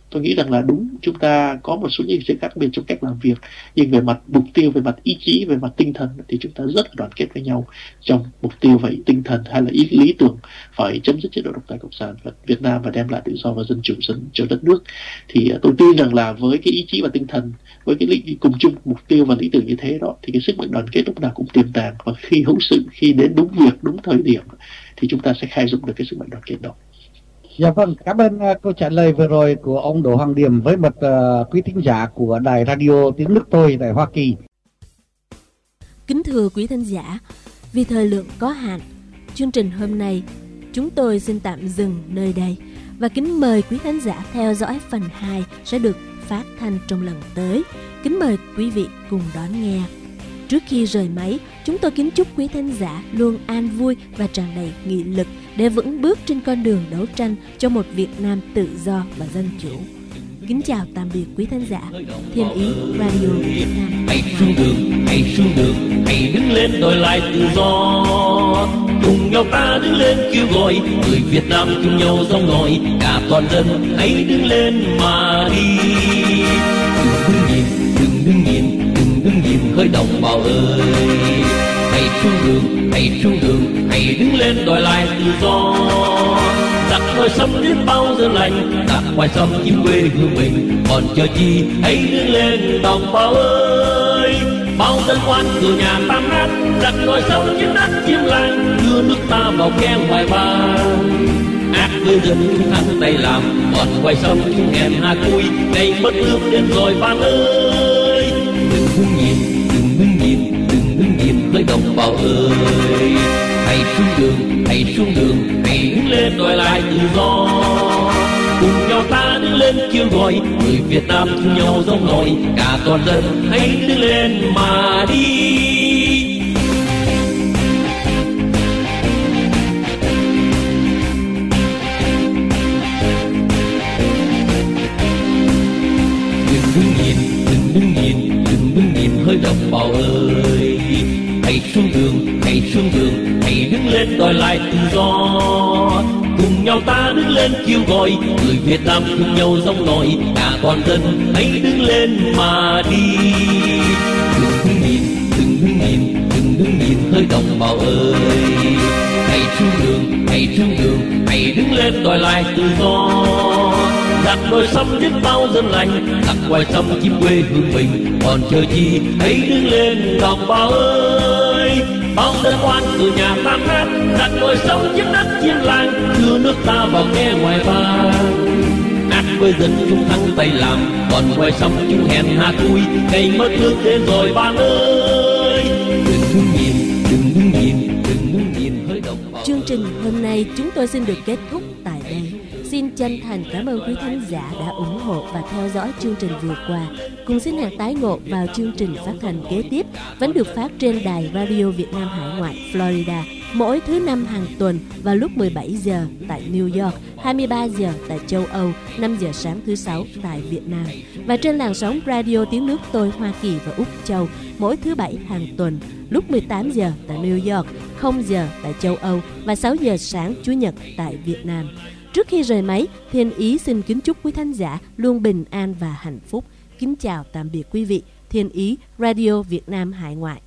tôi nghĩ rằng là đúng chúng ta có một số những sự khác biệt trong cách làm việc. Nhưng về mặt mục tiêu về mặt ý chí về mặt tinh thần thì chúng ta rất là đoàn kết với nhau. Trong mục tiêu vậy tinh thần hay là ý lý tưởng phải chấm dứt chế độ độc tài cộng sản và Việt Nam và đem lại tự do và dân chủ dân cho đất nước. Thì à, tôi tin rằng là với cái ý chí và tinh thần với cái lý, cùng chung mục tiêu và lý tưởng như thế đó thì cái sức mạnh đoàn kết lúc nào cũng tiềm tàng. Và khi hữu sự khi đến đúng việc đúng thời điểm thì chúng ta sẽ khai dụng được cái sức mạnh đoàn kết đó. Dạ vâng, cảm ơn uh, câu trả lời vừa rồi của ông Đỗ Hoàng Điểm với một uh, à, quý thính giả của đài radio tiếng nước tôi tại Hoa Kỳ. Kính thưa quý thính giả, vì thời lượng có hạn, chương trình hôm nay chúng tôi xin tạm dừng nơi đây và kính mời quý khán giả theo dõi phần 2 sẽ được phát thanh trong lần tới. Kính mời quý vị cùng đón nghe. Trước khi rời máy, chúng tôi kính chúc quý thính giả luôn an vui và tràn đầy nghị lực để vững bước trên con đường đấu tranh cho một Việt Nam tự do và dân chủ. Kính chào tạm biệt quý thính giả. Thiên ý Radio Việt Nam. Hãy xuống đường, hãy xuống đường, hãy đứng lên đòi lại tự do. Cùng nhau ta đứng lên kêu gọi người Việt Nam chung nhau dòng gọi, cả toàn dân hãy đứng lên mà đi. Đừng nhìn, đừng hỡi hơi đồng bào ơi. Hãy xuống đường, hãy xuống đường, hãy đứng lên đòi lại tự do. Đặt ngoài sông đến bao giờ lành đặt ngoài sông chim quê hương mình. Còn chờ chi hãy đứng lên đồng bào ơi. Bao dân quan cửa nhà tam nát đặt ngoài sông trên đất chiếm lành đưa nước ta vào khe ngoài bàn ác với dân chúng thắng tay làm còn ngoài sông chúng hèn hà cui. Ngày mất nước đến rồi bạn ơi. Đừng đứng nhìn đứng nhìn đừng đứng nhìn với đồng bào ơi. Hãy xuống đường, hãy xuống đường, hãy đứng lên, đòi lại tự do. Cùng nhau ta đứng lên, kêu gọi người Việt Nam chung nhau giống nổi cả toàn dân hãy đứng lên mà đi. Đồng bào ơi. Hãy xuống đường, hãy xuống đường, hãy đứng lên đòi lại tự do. Cùng nhau ta đứng lên kêu gọi, người Việt Nam cùng nhau dòng nổi cả toàn dân hãy đứng lên mà đi. Đừng đứng nhìn, đừng đứng nhìn, đừng đứng nhìn hơi đồng bào ơi. Hãy xuống đường, hãy xuống đường, hãy đứng lên đòi lại tự do. Đặt đôi sông biết bao dân lành, đặt ngoài sông chim quê hương mình, còn chờ chi hãy đứng lên đồng bào ơi, bao dân oan từ nhà tan nát, đặt đôi sống chiếm đất chiến làng, đưa nước ta vào nghe ngoài vàng ác với dân chúng thắng tay làm còn ngoài sông chúng hèn hạ cui ngày mất nước đến rồi bạn ơi đừng đứng nhìn, đừng đứng nhìn, đừng đứng nhìn hơi đồng bào Chương trình hôm nay chúng tôi xin được kết thúc tại đây. Xin chân thành cảm ơn quý thính giả đã ủng hộ và theo dõi chương trình vừa qua. Cùng xin hẹn tái ngộ vào chương trình phát hành kế tiếp vẫn được phát trên đài Radio Việt Nam Hải ngoại Florida. mỗi thứ năm hàng tuần vào lúc 17 giờ tại New York, 23 giờ tại châu Âu, 5 giờ sáng thứ sáu tại Việt Nam và trên làn sóng radio tiếng nước tôi Hoa Kỳ và Úc Châu mỗi thứ bảy hàng tuần lúc 18 giờ tại New York, 0 giờ tại châu Âu và 6 giờ sáng Chủ nhật tại Việt Nam. Trước khi rời máy, Thiên Ý xin kính chúc quý thánh giả luôn bình an và hạnh phúc. Kính chào tạm biệt quý vị. Thiên Ý Radio Việt Nam Hải Ngoại.